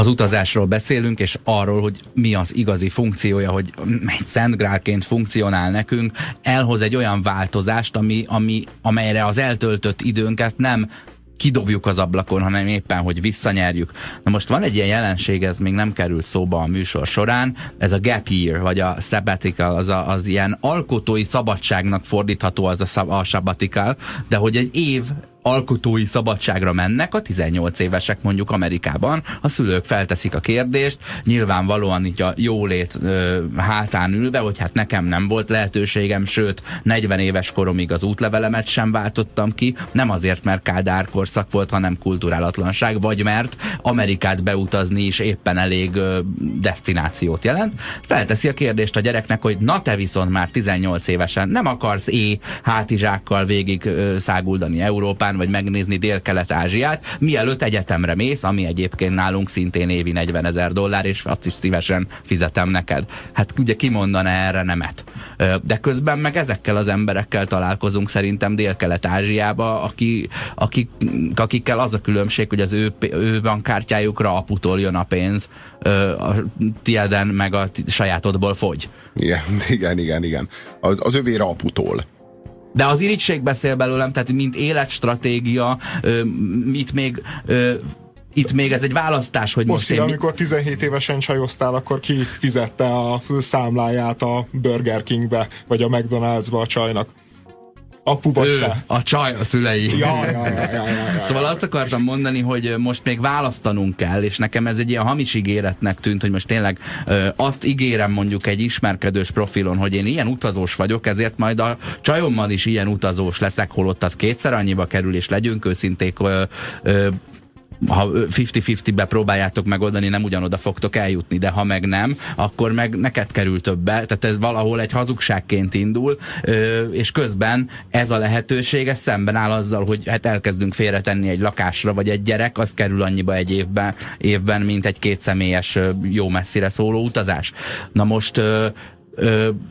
Az utazásról beszélünk, és arról, hogy mi az igazi funkciója, hogy egy szentgrálként funkcionál nekünk, elhoz egy olyan változást, ami, ami, amelyre az eltöltött időnket nem kidobjuk az ablakon, hanem éppen, hogy visszanyerjük. Na most van egy ilyen jelenség, ez még nem került szóba a műsor során, ez a gap year, vagy a sabbatical, az, a, az ilyen alkotói szabadságnak fordítható az a, szab, a sabbatical, de hogy egy év alkotói szabadságra mennek, a 18 évesek mondjuk Amerikában, a szülők felteszik a kérdést, nyilvánvalóan így a jólét ö, hátán ülve, hogy hát nekem nem volt lehetőségem, sőt 40 éves koromig az útlevelemet sem váltottam ki, nem azért, mert Kádár korszak volt, hanem kulturálatlanság, vagy mert Amerikát beutazni is éppen elég ö, destinációt jelent. Felteszi a kérdést a gyereknek, hogy na te viszont már 18 évesen nem akarsz é hátizsákkal végig ö, száguldani Európán, Japán, vagy megnézni Dél-Kelet-Ázsiát, mielőtt egyetemre mész, ami egyébként nálunk szintén évi 40 ezer dollár, és azt is szívesen fizetem neked. Hát ugye kimondaná erre nemet. De közben meg ezekkel az emberekkel találkozunk szerintem Dél-Kelet-Ázsiába, aki, akik, akikkel az a különbség, hogy az ő, ő bankkártyájukra aputól jön a pénz, a tieden meg a sajátodból fogy. Igen, igen, igen, igen. Az, az övére aputól. De az irigység beszél belőlem, tehát mint életstratégia, ö, mit még ö, itt még ez egy választás, hogy most... Most amikor 17 évesen csajoztál, akkor ki fizette a számláját a Burger Kingbe, vagy a McDonald'sba a csajnak? Apu vagy ő, te? A csaj, a szülei. Ja, ja, ja, ja, ja, ja, szóval azt akartam mondani, hogy most még választanunk kell, és nekem ez egy ilyen hamis ígéretnek tűnt, hogy most tényleg ö, azt ígérem mondjuk egy ismerkedős profilon, hogy én ilyen utazós vagyok, ezért majd a csajommal is ilyen utazós leszek, holott az kétszer annyiba kerül, és legyünk őszinték, ö, ö, ha 50-50-be próbáljátok megoldani, nem ugyanoda fogtok eljutni, de ha meg nem, akkor meg neked kerül többe, tehát ez valahol egy hazugságként indul, és közben ez a lehetőség, ez szemben áll azzal, hogy hát elkezdünk félretenni egy lakásra, vagy egy gyerek, az kerül annyiba egy évben, évben mint egy kétszemélyes jó messzire szóló utazás. Na most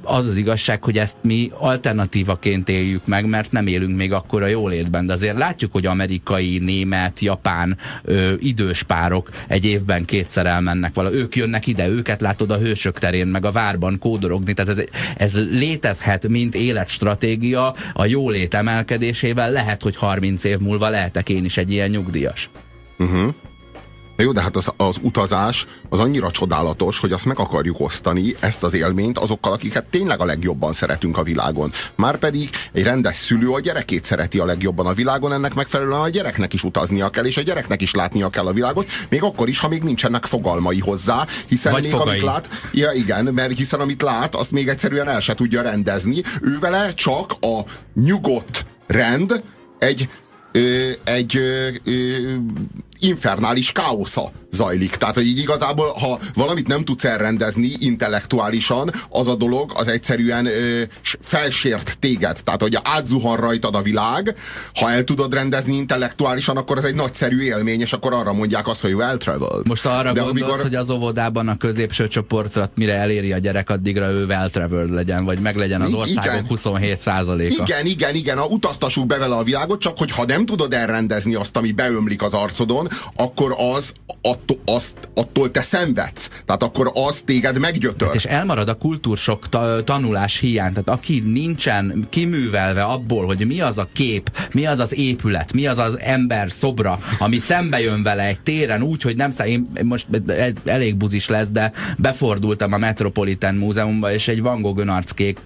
az az igazság, hogy ezt mi alternatívaként éljük meg, mert nem élünk még akkor a jólétben. De azért látjuk, hogy amerikai, német, japán ö, idős párok egy évben kétszer elmennek vala. Ők jönnek ide, őket látod a hősök terén, meg a várban kódorogni. Tehát ez, ez létezhet, mint életstratégia a jólét emelkedésével. Lehet, hogy 30 év múlva lehetek én is egy ilyen nyugdíjas. Uh-huh. Na jó, de hát az, az utazás az annyira csodálatos, hogy azt meg akarjuk osztani, ezt az élményt azokkal, akiket tényleg a legjobban szeretünk a világon. Márpedig egy rendes szülő a gyerekét szereti a legjobban a világon, ennek megfelelően a gyereknek is utaznia kell, és a gyereknek is látnia kell a világot, még akkor is, ha még nincsenek fogalmai hozzá, hiszen Vagy még fogai. amit lát, ja igen, mert hiszen amit lát, azt még egyszerűen el se tudja rendezni. Ő vele csak a nyugodt rend egy ö, egy ö, ö, infernális káosza zajlik. Tehát, hogy így igazából, ha valamit nem tudsz elrendezni intellektuálisan, az a dolog az egyszerűen ö, felsért téged. Tehát, hogy átzuhan rajtad a világ, ha el tudod rendezni intellektuálisan, akkor ez egy nagyszerű élmény, és akkor arra mondják azt, hogy well traveled. Most arra De gondolsz, amikor... hogy az óvodában a középső csoportot mire eléri a gyerek, addigra ő well traveled legyen, vagy meg legyen az országok igen. 27 százaléka. Igen, igen, igen, a, utaztassuk be vele a világot, csak hogy ha nem tudod elrendezni azt, ami beömlik az arcodon, akkor az attól, azt, attól te szenvedsz. Tehát akkor az téged meggyötör. Hát és elmarad a kultúrsok ta, tanulás hiány. Tehát aki nincsen kiművelve abból, hogy mi az a kép, mi az az épület, mi az az ember szobra, ami szembe jön vele egy téren úgy, hogy nem én most elég buzis lesz, de befordultam a Metropolitan Múzeumba, és egy Van Gogh önarckék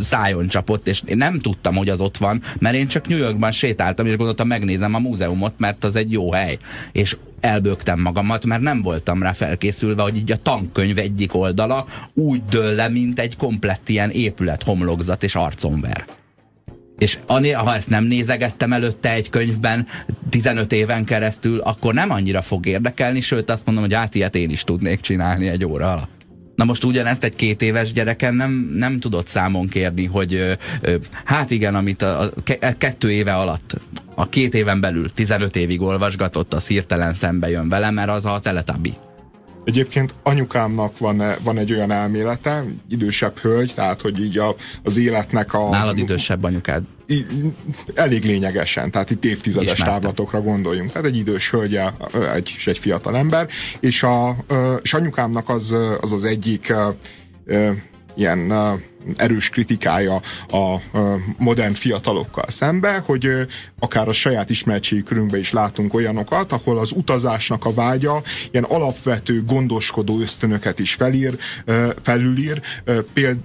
szájon csapott, és én nem tudtam, hogy az ott van, mert én csak New Yorkban sétáltam, és gondoltam, megnézem a múzeumot, mert az egy jó hely és elbögtem magamat, mert nem voltam rá felkészülve, hogy így a tankönyv egyik oldala úgy dől le, mint egy komplett ilyen épület homlokzat és arcomver. És ha ezt nem nézegettem előtte egy könyvben 15 éven keresztül, akkor nem annyira fog érdekelni, sőt azt mondom, hogy át ilyet én is tudnék csinálni egy óra alatt. Na most ugyanezt egy két éves gyereken nem, nem tudott számon kérni, hogy ö, ö, hát igen, amit a, a kettő éve alatt a két éven belül 15 évig olvasgatott, az hirtelen szembe jön vele, mert az a teletabi. Egyébként anyukámnak van, van egy olyan elmélete, idősebb hölgy, tehát hogy így a, az életnek a... Nálad idősebb anyukád? Elég lényegesen, tehát itt évtizedes Ismertem. távlatokra gondoljunk. Tehát egy idős hölgy egy, egy fiatal ember, és, a, és anyukámnak az az, az egyik ilyen erős kritikája a modern fiatalokkal szembe, hogy akár a saját ismertségi körünkben is látunk olyanokat, ahol az utazásnak a vágya ilyen alapvető gondoskodó ösztönöket is felír, felülír.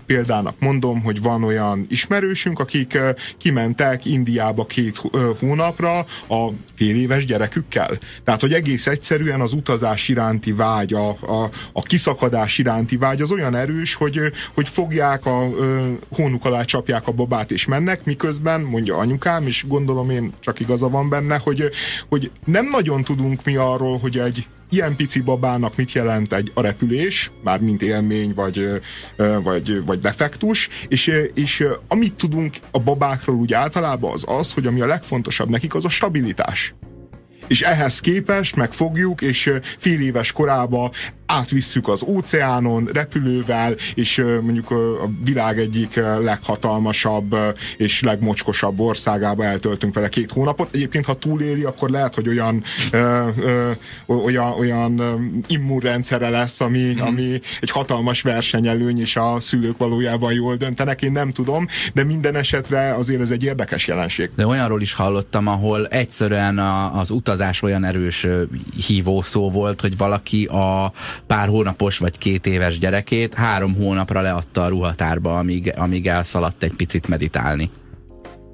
Példának mondom, hogy van olyan ismerősünk, akik kimentek Indiába két hónapra a fél éves gyerekükkel. Tehát, hogy egész egyszerűen az utazás iránti vágy, a, a, a kiszakadás iránti vágy az olyan erős, hogy, hogy fogják a hónuk alá csapják a babát és mennek, miközben mondja anyukám, és gondolom én csak igaza van benne, hogy, hogy nem nagyon tudunk mi arról, hogy egy ilyen pici babának mit jelent egy a repülés, már mint élmény, vagy, vagy, vagy defektus, és, és amit tudunk a babákról úgy általában az az, hogy ami a legfontosabb nekik, az a stabilitás. És ehhez képest megfogjuk, és fél éves korába átvisszük az óceánon repülővel, és mondjuk a világ egyik leghatalmasabb és legmocskosabb országába eltöltünk vele két hónapot. Egyébként, ha túléli, akkor lehet, hogy olyan ö, ö, olyan, olyan immunrendszere lesz, ami, hmm. ami egy hatalmas versenyelőny, és a szülők valójában jól döntenek, én nem tudom, de minden esetre azért ez egy érdekes jelenség. De olyanról is hallottam, ahol egyszerűen a, az utazás olyan erős hívószó volt, hogy valaki a pár hónapos vagy két éves gyerekét három hónapra leadta a ruhatárba, amíg, amíg elszaladt egy picit meditálni.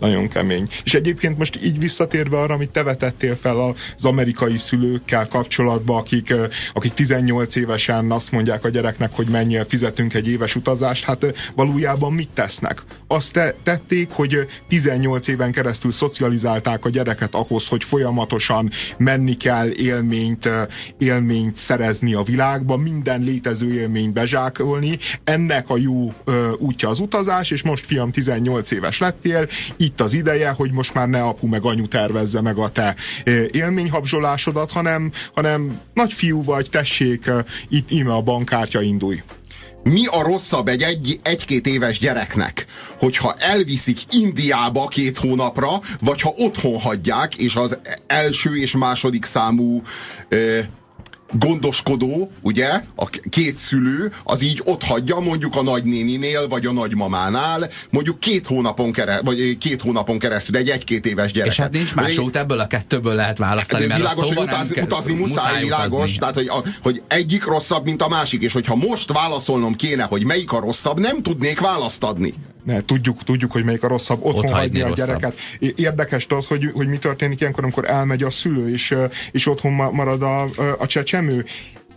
Nagyon kemény. És egyébként most így visszatérve arra, amit te vetettél fel az amerikai szülőkkel kapcsolatban, akik, akik 18 évesen azt mondják a gyereknek, hogy menjél, fizetünk egy éves utazást, hát valójában mit tesznek? Azt te, tették, hogy 18 éven keresztül szocializálták a gyereket ahhoz, hogy folyamatosan menni kell élményt, élményt szerezni a világba, minden létező élményt bezsákolni. Ennek a jó útja az utazás, és most fiam 18 éves lettél, itt az ideje, hogy most már ne apu meg anyu tervezze meg a te élményhabzsolásodat, hanem, hanem nagy fiú vagy, tessék, itt íme a bankkártya, indulj. Mi a rosszabb egy, egy egy-két éves gyereknek, hogyha elviszik Indiába két hónapra, vagy ha otthon hagyják, és az első és második számú gondoskodó, ugye, a két szülő, az így ott hagyja mondjuk a nagynéninél, vagy a nagymamánál, mondjuk két hónapon, kere, vagy két hónapon keresztül egy egy-két éves gyerek. És hát nincs más út, ebből a kettőből lehet választani, mert világos, hogy utazni, utazni muszáj, muszáj világos, utazni. tehát hogy, a, hogy egyik rosszabb, mint a másik, és hogyha most válaszolnom kéne, hogy melyik a rosszabb, nem tudnék választ adni ne, tudjuk, tudjuk, hogy melyik a rosszabb, otthon Ott hagyni a rosszabb. gyereket. Érdekes tudod, hogy, hogy mi történik ilyenkor, amikor elmegy a szülő, és, és otthon marad a, a csecsemő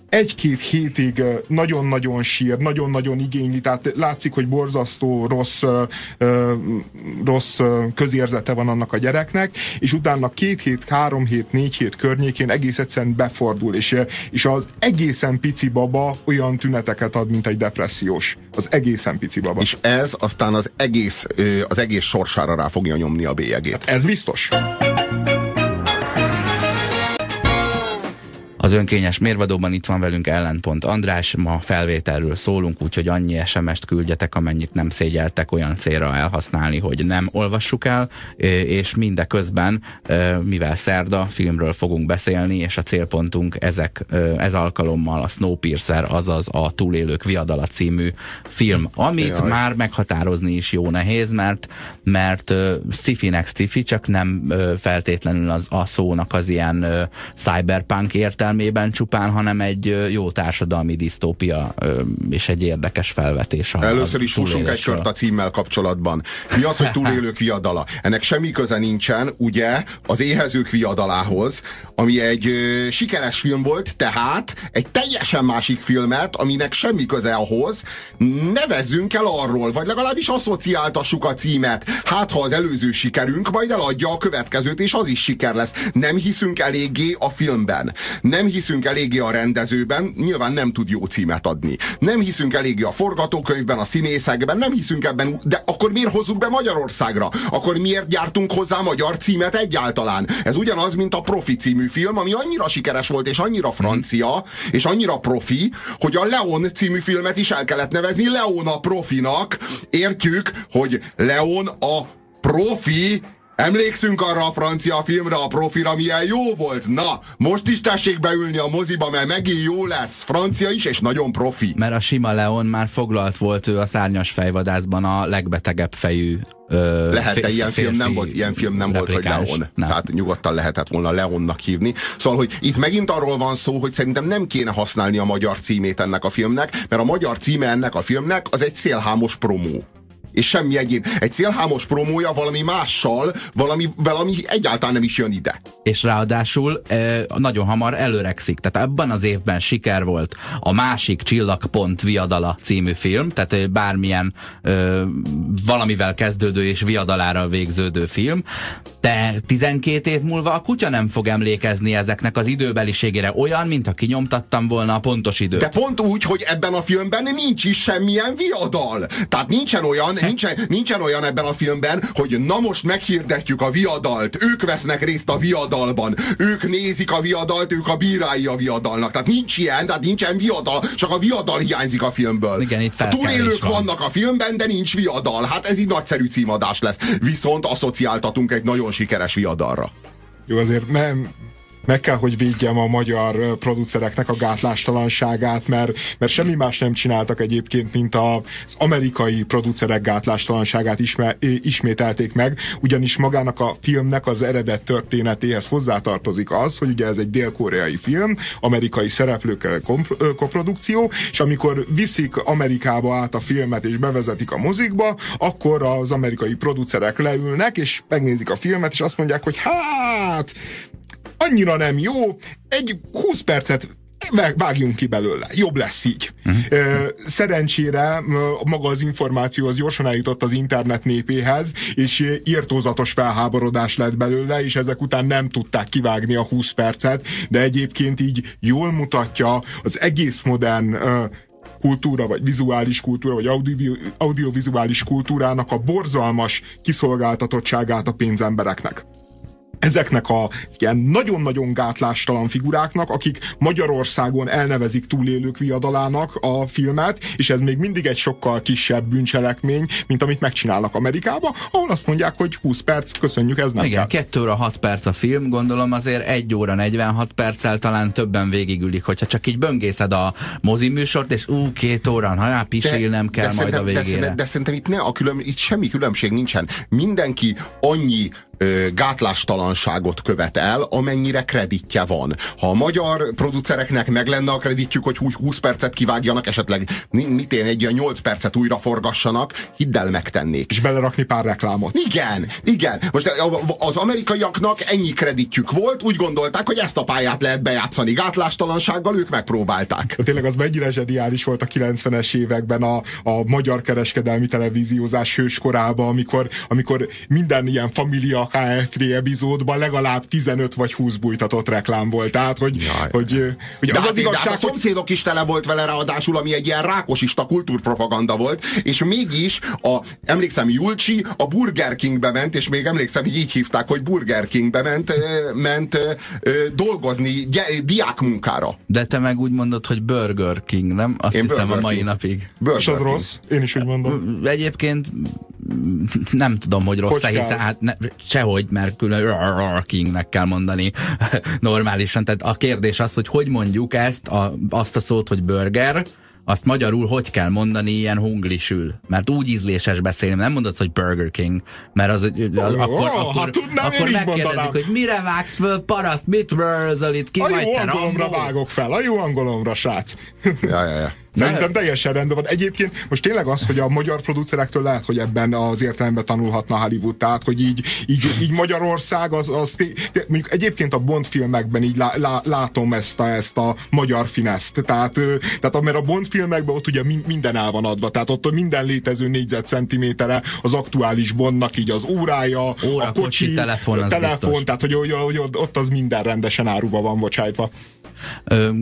egy-két hétig nagyon-nagyon sír, nagyon-nagyon igényli, tehát látszik, hogy borzasztó rossz, rossz közérzete van annak a gyereknek, és utána két hét, három hét, négy hét környékén egész egyszerűen befordul, és, és az egészen pici baba olyan tüneteket ad, mint egy depressziós. Az egészen pici baba. És ez aztán az egész, az egész sorsára rá fogja nyomni a bélyegét. Ez biztos. Az önkényes mérvadóban itt van velünk ellenpont András, ma felvételről szólunk, úgyhogy annyi SMS-t küldjetek, amennyit nem szégyeltek olyan célra elhasználni, hogy nem olvassuk el, és mindeközben, mivel szerda, filmről fogunk beszélni, és a célpontunk ezek, ez alkalommal a Snowpiercer, azaz a Túlélők Viadala című film, amit Jaj. már meghatározni is jó nehéz, mert, mert sci-fi-nek sci csak nem feltétlenül az a szónak az ilyen cyberpunk értelme, értelmében csupán, hanem egy jó társadalmi disztópia és egy érdekes felvetés. Először is fussunk egy kört a címmel kapcsolatban. Mi az, hogy túlélők *laughs* viadala? Ennek semmi köze nincsen, ugye, az éhezők viadalához, ami egy ö, sikeres film volt, tehát egy teljesen másik filmet, aminek semmi köze ahhoz, nevezzünk el arról, vagy legalábbis asszociáltassuk a címet. Hát, ha az előző sikerünk majd eladja a következőt, és az is siker lesz. Nem hiszünk eléggé a filmben. Nem nem hiszünk eléggé a rendezőben, nyilván nem tud jó címet adni. Nem hiszünk eléggé a forgatókönyvben, a színészekben, nem hiszünk ebben, de akkor miért hozzuk be Magyarországra? Akkor miért gyártunk hozzá magyar címet egyáltalán? Ez ugyanaz, mint a Profi című film, ami annyira sikeres volt, és annyira francia, és annyira profi, hogy a Leon című filmet is el kellett nevezni Leon a profinak. Értjük, hogy Leon a profi Emlékszünk arra a francia filmre, a profira, milyen jó volt? Na, most is tessék beülni a moziba, mert megint jó lesz. Francia is, és nagyon profi. Mert a sima Leon már foglalt volt ő a szárnyas fejvadászban a legbetegebb fejű Ö, lehet, de ilyen film nem volt, ilyen film nem volt, hogy Leon. Nem. Tehát nyugodtan lehetett volna Leonnak hívni. Szóval, hogy itt megint arról van szó, hogy szerintem nem kéne használni a magyar címét ennek a filmnek, mert a magyar címe ennek a filmnek az egy szélhámos promó és semmi egyéb. Egy szélhámos promója valami mással, valami, valami egyáltalán nem is jön ide. És ráadásul e, nagyon hamar előrekszik. Tehát ebben az évben siker volt a másik Csillagpont Viadala című film, tehát bármilyen e, valamivel kezdődő és viadalára végződő film, de 12 év múlva a kutya nem fog emlékezni ezeknek az időbeliségére olyan, mint ha kinyomtattam volna a pontos időt. De pont úgy, hogy ebben a filmben nincs is semmilyen viadal. Tehát nincsen olyan, nincsen, nincsen olyan ebben a filmben, hogy na most meghirdetjük a viadalt, ők vesznek részt a viadalban, ők nézik a viadalt, ők a bírái a viadalnak. Tehát nincs ilyen, tehát nincsen viadal, csak a viadal hiányzik a filmből. Igen, itt a túlélők van. vannak a filmben, de nincs viadal. Hát ez így nagyszerű címadás lesz. Viszont asszociáltatunk egy nagyon sikeres viadalra. Jó, azért nem, meg kell, hogy védjem a magyar producereknek a gátlástalanságát, mert, mert semmi más nem csináltak egyébként, mint az amerikai producerek gátlástalanságát isme, ismételték meg, ugyanis magának a filmnek az eredet történetéhez hozzátartozik az, hogy ugye ez egy dél-koreai film, amerikai szereplőkkel koprodukció, és amikor viszik Amerikába át a filmet és bevezetik a mozikba, akkor az amerikai producerek leülnek, és megnézik a filmet, és azt mondják, hogy hát annyira nem jó, egy 20 percet vágjunk ki belőle. Jobb lesz így. Uh-huh. Szerencsére maga az információ az gyorsan eljutott az internet népéhez, és írtózatos felháborodás lett belőle, és ezek után nem tudták kivágni a 20 percet, de egyébként így jól mutatja az egész modern kultúra, vagy vizuális kultúra, vagy audiovizuális kultúrának a borzalmas kiszolgáltatottságát a pénzembereknek ezeknek a ilyen nagyon-nagyon gátlástalan figuráknak, akik Magyarországon elnevezik túlélők viadalának a filmet, és ez még mindig egy sokkal kisebb bűncselekmény, mint amit megcsinálnak Amerikába, ahol azt mondják, hogy 20 perc, köszönjük, ez nem Igen, kell. 2 óra 6 perc a film, gondolom azért 1 óra 46 perccel talán többen végigülik, hogyha csak így böngészed a mozi műsort, és ú, két órán, ha pisil nem kell de majd a végére. De, de, de szerintem itt, ne a külön, itt semmi különbség nincsen. Mindenki annyi gátlástalanságot követ el, amennyire kreditje van. Ha a magyar producereknek meg lenne a kreditjük, hogy 20 percet kivágjanak, esetleg mit én egy ilyen 8 percet újra forgassanak, hidd el megtennék. És belerakni pár reklámot. Igen, igen. Most az amerikaiaknak ennyi kreditjük volt, úgy gondolták, hogy ezt a pályát lehet bejátszani gátlástalansággal, ők megpróbálták. Tényleg az mennyire zseniális volt a 90-es években a, a magyar kereskedelmi televíziózás hőskorában, amikor, amikor minden ilyen família KFT epizódban legalább 15 vagy 20 bújtatott reklám volt. Tehát, hogy, Jaj. hogy, hogy de az, az igazság, de hát a szomszédok is tele volt vele ráadásul, ami egy ilyen rákosista kultúrpropaganda volt, és mégis a, emlékszem, Julcsi a Burger Kingbe ment, és még emlékszem, hogy így hívták, hogy Burger Kingbe ment, ment dolgozni diákmunkára. De te meg úgy mondod, hogy Burger King, nem? Azt Én hiszem Burger a mai King. napig. Burger és az King. rossz? Én is úgy mondom. Egyébként nem tudom, hogy rossz-e, hiszen hát ne, sehogy, mert külön Kingnek kell mondani *laughs* normálisan. Tehát a kérdés az, hogy hogy mondjuk ezt, a, azt a szót, hogy burger, azt magyarul hogy kell mondani ilyen hunglisül? Mert úgy ízléses beszélni, nem mondod, hogy Burger King, mert az, az oh, akkor, akkor, hát tudnám, akkor megkérdezik, hogy mire vágsz föl, paraszt, mit rörzöl itt, ki a vagy jó angolomra vágok fel, a jó angolomra, srác. ja, ja, ja. Szerintem teljesen rendben van. Egyébként most tényleg az, hogy a magyar producerektől lehet, hogy ebben az értelemben tanulhatna Hollywood, tehát hogy így, így, így Magyarország, az, az mondjuk egyébként a Bond filmekben így lá, lá, látom ezt a, ezt a magyar fineszt. Tehát, tehát mert a Bond filmekben ott ugye minden el van adva, tehát ott minden létező négyzetcentimétere az aktuális Bondnak így az órája, Óra, a kocsi, kocsi telefon, telefon tehát hogy, hogy, hogy ott az minden rendesen áruva van bocsájtva.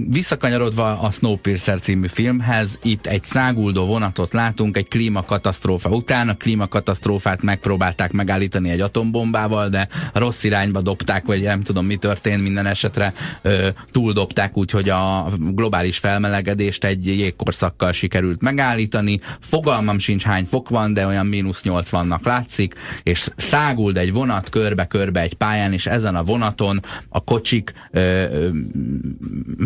Visszakanyarodva a Snowpiercer című filmhez, itt egy száguldó vonatot látunk egy klímakatasztrófa után. A klímakatasztrófát megpróbálták megállítani egy atombombával, de rossz irányba dobták, vagy nem tudom mi történt, minden esetre ö, túldobták, úgyhogy a globális felmelegedést egy jégkorszakkal sikerült megállítani. Fogalmam sincs hány fok van, de olyan mínusz 80-nak látszik, és száguld egy vonat körbe-körbe egy pályán, és ezen a vonaton a kocsik ö, ö,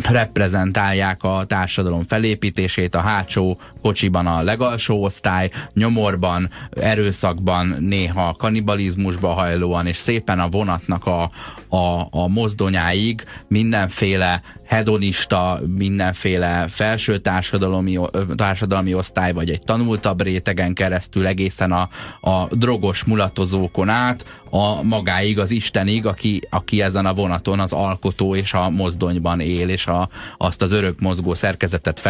reprezentálják a társadalom felépítését, a hátsó kocsiban a legalsó osztály, nyomorban, erőszakban, néha kanibalizmusba hajlóan, és szépen a vonatnak a, a, a mozdonyáig mindenféle hedonista, mindenféle felső társadalmi, társadalmi osztály, vagy egy tanultabb rétegen keresztül egészen a, a drogos mulatozókon át, a magáig, az Istenig, aki, aki ezen a vonaton az alkotó és a mozdonyban él, és a, azt az örök mozgó szerkezetet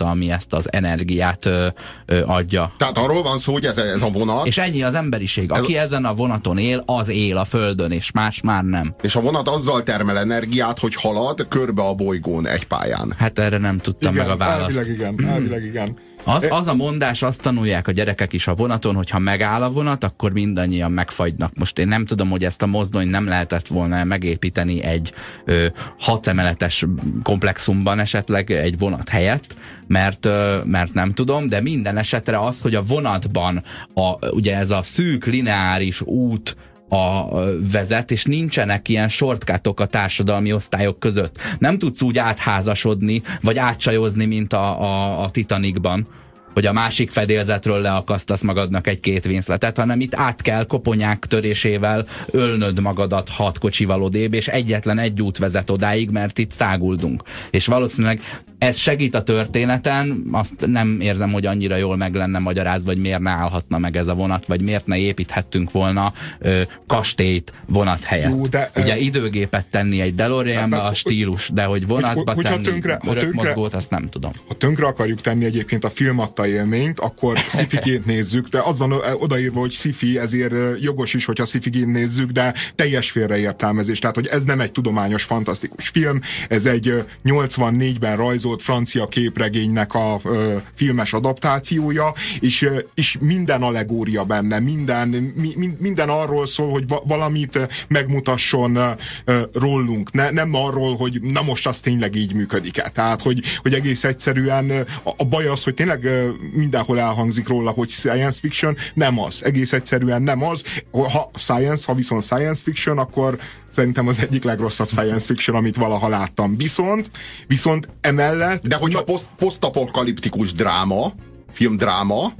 feltalálta, ami ezt az energiát ö, ö, adja. Tehát arról van szó, hogy ez, ez a vonat... És ennyi az emberiség. Aki ez... ezen a vonaton él, az él a Földön, és más már nem. És a vonat azzal termel energiát, hogy halad körbe a bolygón egy pályán. Hát erre nem tudtam igen, meg a választ. Elvileg igen, elvileg igen. Az, az a mondás, azt tanulják a gyerekek is a vonaton, hogy ha megáll a vonat, akkor mindannyian megfagynak. Most én nem tudom, hogy ezt a mozdony nem lehetett volna megépíteni egy ö, hat emeletes komplexumban esetleg egy vonat helyett, mert, ö, mert nem tudom, de minden esetre az, hogy a vonatban a, ugye ez a szűk lineáris út a vezet, és nincsenek ilyen shortcutok a társadalmi osztályok között. Nem tudsz úgy átházasodni, vagy átcsajozni, mint a, a, a Titanicban hogy a másik fedélzetről leakasztasz magadnak egy két vinsletet, hanem itt át kell koponyák törésével ölnöd magadat hat kocsival odébb, és egyetlen egy út vezet odáig, mert itt száguldunk. És valószínűleg ez segít a történeten, azt nem érzem, hogy annyira jól meg lenne magyaráz, vagy miért ne állhatna meg ez a vonat, vagy miért ne építhettünk volna ö, kastélyt vonat helyett. Jó, de, Ugye ö... időgépet tenni egy DeLoreanbe a stílus, de hogy vonatba hogy, tenni tönkre, mozgót, azt nem tudom. Ha tönkre akarjuk tenni egyébként a film adta élményt, akkor *laughs* szifiként nézzük, de az van odaírva, hogy szifi, ezért jogos is, hogyha szifiként nézzük, de teljes félreértelmezés. Tehát, hogy ez nem egy tudományos, fantasztikus film, ez egy 84-ben rajzolt rajzolt francia képregénynek a ö, filmes adaptációja, és, ö, és minden allegória benne, minden, mi, minden arról szól, hogy va, valamit megmutasson ö, rólunk, ne, nem arról, hogy na most az tényleg így működik-e. Tehát, hogy, hogy egész egyszerűen a, a baj az, hogy tényleg mindenhol elhangzik róla, hogy science fiction, nem az. Egész egyszerűen nem az. Ha science, ha viszont science fiction, akkor szerintem az egyik legrosszabb science fiction, amit valaha láttam. Viszont, viszont emellett... De hogyha poszt, posztapokaliptikus dráma, filmdráma...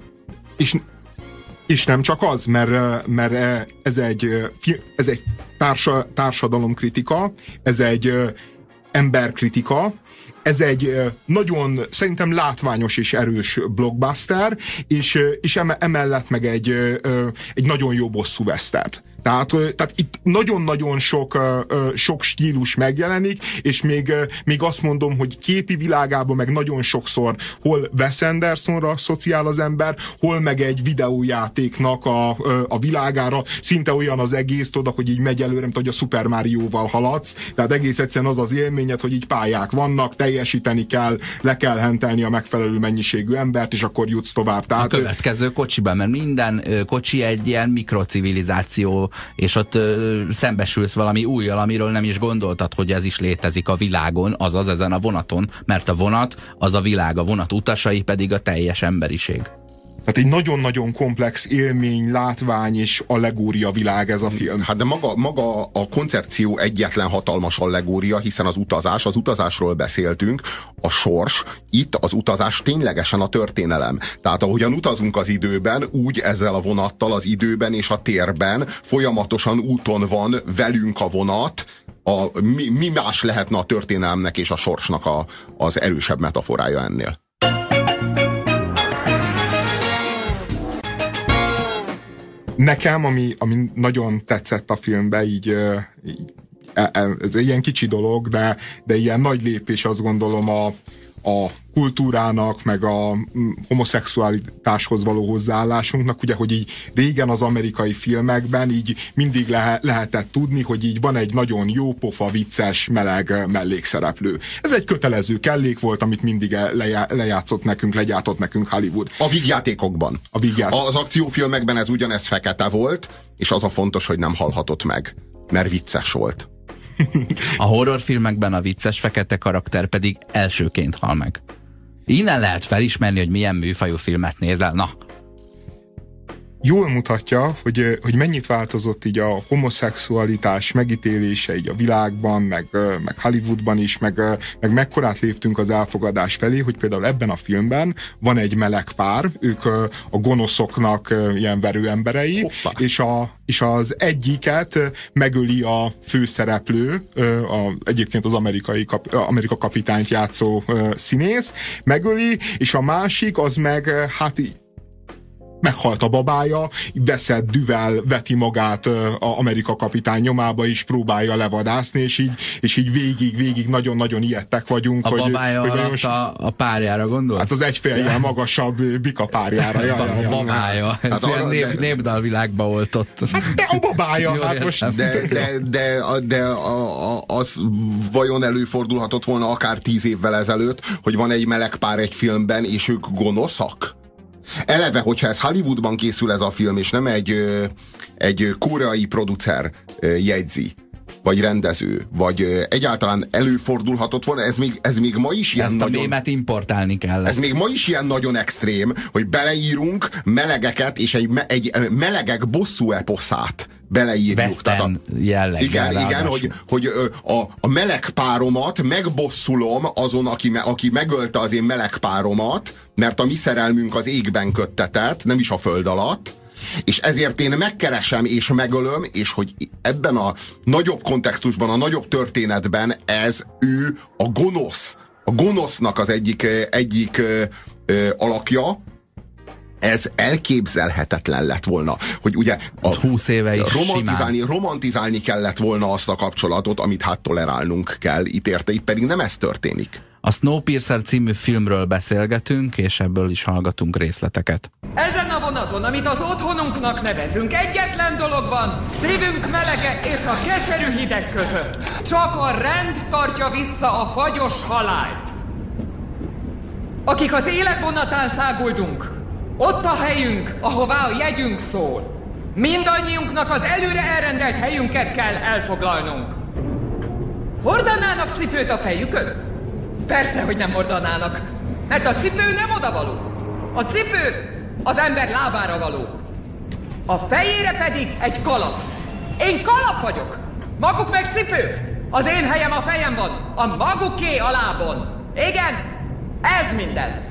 És, és nem csak az, mert, mert ez egy, ez egy társa, társadalomkritika, ez egy emberkritika, ez egy nagyon szerintem látványos és erős blockbuster, és, és emellett meg egy, egy nagyon jó bosszú western. Tehát, tehát itt nagyon-nagyon sok, sok stílus megjelenik, és még, még azt mondom, hogy képi világában meg nagyon sokszor hol Wes Andersonra asszociál az ember, hol meg egy videójátéknak a, a világára, szinte olyan az egész, tudod, hogy így megy előre, mint hogy a Super Mario-val haladsz, tehát egész egyszerűen az az élményed, hogy így pályák vannak, teljesíteni kell, le kell hentelni a megfelelő mennyiségű embert, és akkor jutsz tovább. Tehát, a következő kocsiban, mert minden kocsi egy ilyen mikrocivilizáció és ott ö, szembesülsz valami újjal, amiről nem is gondoltad, hogy ez is létezik a világon, azaz ezen a vonaton, mert a vonat az a világ, a vonat utasai pedig a teljes emberiség. Tehát egy nagyon-nagyon komplex élmény, látvány és allegória világ ez a film. Hát de maga, maga a koncepció egyetlen hatalmas allegória, hiszen az utazás, az utazásról beszéltünk, a sors, itt az utazás ténylegesen a történelem. Tehát ahogyan utazunk az időben, úgy ezzel a vonattal az időben és a térben folyamatosan úton van velünk a vonat, a, mi, mi más lehetne a történelemnek és a sorsnak a, az erősebb metaforája ennél? Nekem, ami, ami nagyon tetszett a filmben, így, így e, e, ez egy ilyen kicsi dolog, de, de ilyen nagy lépés azt gondolom a, a kultúrának, meg a homoszexualitáshoz való hozzáállásunknak, ugye, hogy így régen az amerikai filmekben így mindig lehe, lehetett tudni, hogy így van egy nagyon jó pofa, vicces, meleg mellékszereplő. Ez egy kötelező kellék volt, amit mindig leja, lejátszott nekünk, legyártott nekünk Hollywood. A vígjátékokban. A vígjáték. Az akciófilmekben ez ugyanez fekete volt, és az a fontos, hogy nem hallhatott meg, mert vicces volt. A horrorfilmekben a vicces fekete karakter pedig elsőként hal meg. Innen lehet felismerni, hogy milyen műfajú filmet nézel. Na, jól mutatja, hogy, hogy mennyit változott így a homoszexualitás megítélése így a világban, meg, meg Hollywoodban is, meg, meg mekkorát léptünk az elfogadás felé, hogy például ebben a filmben van egy meleg pár, ők a gonoszoknak ilyen verő emberei, és, a, és az egyiket megöli a főszereplő, a, egyébként az amerikai kap, Amerika kapitányt játszó színész, megöli, és a másik az meg hát meghalt a babája, veszett düvel veti magát a Amerika kapitány nyomába is próbálja levadászni, és így, és így végig, végig nagyon-nagyon ilyettek vagyunk. A hogy, babája hogy alatt most, a, a párjára gondol? Hát az egyféljel *laughs* magasabb bika párjára. Ja, ja, ja, a babája. Ez hát ilyen a, nép, népdalvilágba oltott. Hát de a babája. *laughs* Jó, hát most... De, de, de, de a, a, az vajon előfordulhatott volna akár tíz évvel ezelőtt, hogy van egy meleg pár egy filmben, és ők gonoszak? Eleve, hogyha ez Hollywoodban készül ez a film, és nem egy, egy koreai producer jegyzi, vagy rendező, vagy egyáltalán előfordulhatott volna, ez még, ez még ma is ilyen Ezt nagyon... a mémet importálni kell. Ez még ma is ilyen nagyon extrém, hogy beleírunk melegeket, és egy, egy melegek bosszú eposzát beleírjuk. Western jelleg. Igen, igen hogy, hogy a, a meleg páromat megbosszulom azon, aki, aki megölte az én meleg páromat, mert a mi szerelmünk az égben köttetett, nem is a föld alatt, és ezért én megkeresem és megölöm, és hogy ebben a nagyobb kontextusban, a nagyobb történetben ez ő a gonosz, a gonosznak az egyik, egyik ö, ö, alakja, ez elképzelhetetlen lett volna, hogy ugye a 20 éve is romantizálni, simán. romantizálni kellett volna azt a kapcsolatot, amit hát tolerálnunk kell itt érte, itt pedig nem ez történik. A Snowpiercer című filmről beszélgetünk, és ebből is hallgatunk részleteket. Ezen a vonaton, amit az otthonunknak nevezünk, egyetlen dolog van, szívünk melege és a keserű hideg között. Csak a rend tartja vissza a fagyos halált. Akik az életvonatán száguldunk, ott a helyünk, ahová a jegyünk szól. Mindannyiunknak az előre elrendelt helyünket kell elfoglalnunk. Hordanának cipőt a fejükön? Persze, hogy nem hordanának, mert a cipő nem odavaló. A cipő az ember lábára való. A fejére pedig egy kalap. Én kalap vagyok. Maguk meg cipők. Az én helyem a fejem van, a maguké a lábon. Igen, ez minden.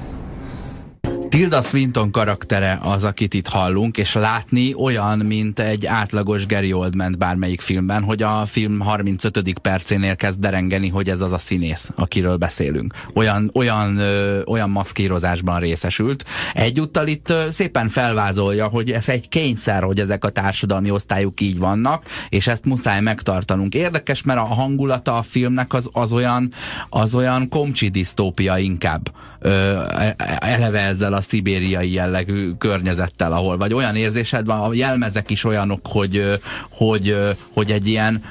Tilda Swinton karaktere az, akit itt hallunk, és látni olyan, mint egy átlagos Gary Oldman bármelyik filmben, hogy a film 35. percénél kezd derengeni, hogy ez az a színész, akiről beszélünk. Olyan, olyan, ö, olyan maszkírozásban részesült. Egyúttal itt ö, szépen felvázolja, hogy ez egy kényszer, hogy ezek a társadalmi osztályok így vannak, és ezt muszáj megtartanunk. Érdekes, mert a hangulata a filmnek az, az olyan, az olyan komcsi disztópia inkább. Ö, e, e, eleve ezzel a a szibériai jellegű környezettel, ahol vagy olyan érzésed van, a jelmezek is olyanok, hogy, hogy, hogy egy ilyen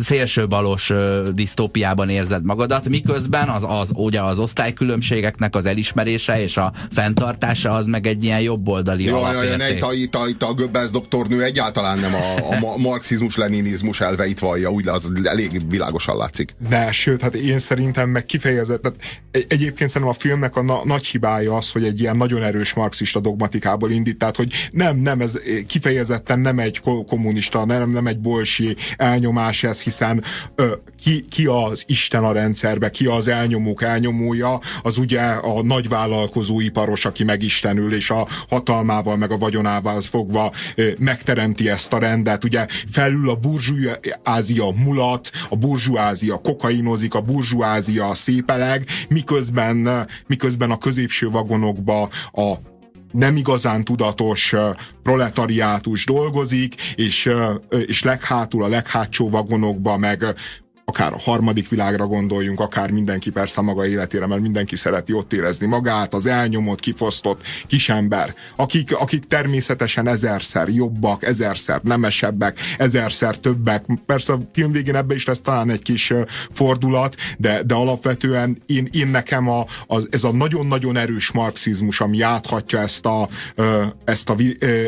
szélsőbalos disztópiában érzed magadat, miközben az, az, ugye az osztálykülönbségeknek az elismerése és a fenntartása az meg egy ilyen jobboldali Jó, alapérték. Itt a, itt a, itt a Göbbels doktornő egyáltalán nem a, a marxizmus-leninizmus elveit vallja, úgy az elég világosan látszik. De, sőt, hát én szerintem meg kifejezett, tehát egyébként szerintem a filmnek a na, nagy hibája az, hogy egy ilyen nagyon erős marxista dogmatikából indít, tehát hogy nem, nem, ez kifejezetten nem egy kommunista, nem, nem egy bolsi elnyomás ez, hiszen ö, ki, ki az Isten a rendszerbe, ki az elnyomók elnyomója, az ugye a nagyvállalkozó iparos, aki megistenül, és a hatalmával, meg a vagyonával fogva ö, megteremti ezt a rendet. Ugye felül a burzsúázia mulat, a burzsúázia kokainozik, a burzsúázia szépeleg, miközben, miközben a középső vagonokba a nem igazán tudatos proletariátus dolgozik, és, és leghátul a leghátsó vagonokba meg akár a harmadik világra gondoljunk, akár mindenki persze maga életére, mert mindenki szereti ott érezni magát, az elnyomott, kifosztott kisember, akik, akik természetesen ezerszer jobbak, ezerszer nemesebbek, ezerszer többek. Persze a film végén ebbe is lesz talán egy kis fordulat, de, de alapvetően én, én nekem a, a, ez a nagyon-nagyon erős marxizmus, ami áthatja ezt a, ezt a,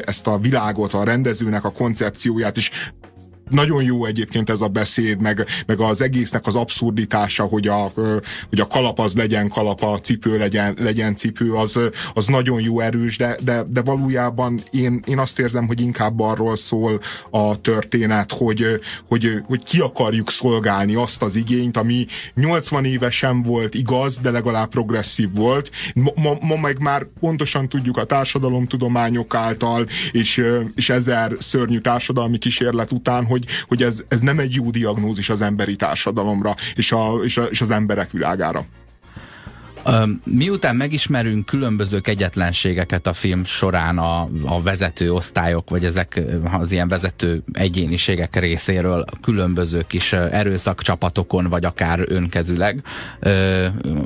ezt a világot, a rendezőnek a koncepcióját, és nagyon jó egyébként ez a beszéd, meg, meg az egésznek az abszurditása, hogy a, hogy a kalap az legyen kalap, a cipő legyen, legyen cipő, az, az nagyon jó erős, de, de, de valójában én, én azt érzem, hogy inkább arról szól a történet, hogy, hogy, hogy ki akarjuk szolgálni azt az igényt, ami 80 évesen volt igaz, de legalább progresszív volt. Ma, ma, meg már pontosan tudjuk a társadalomtudományok által, és, és ezer szörnyű társadalmi kísérlet után, hogy, hogy ez, ez nem egy jó diagnózis az emberi társadalomra és, a, és, a, és az emberek világára. Miután megismerünk különböző kegyetlenségeket a film során a, a vezető osztályok, vagy ezek az ilyen vezető egyéniségek részéről különböző kis erőszakcsapatokon, vagy akár önkezüleg,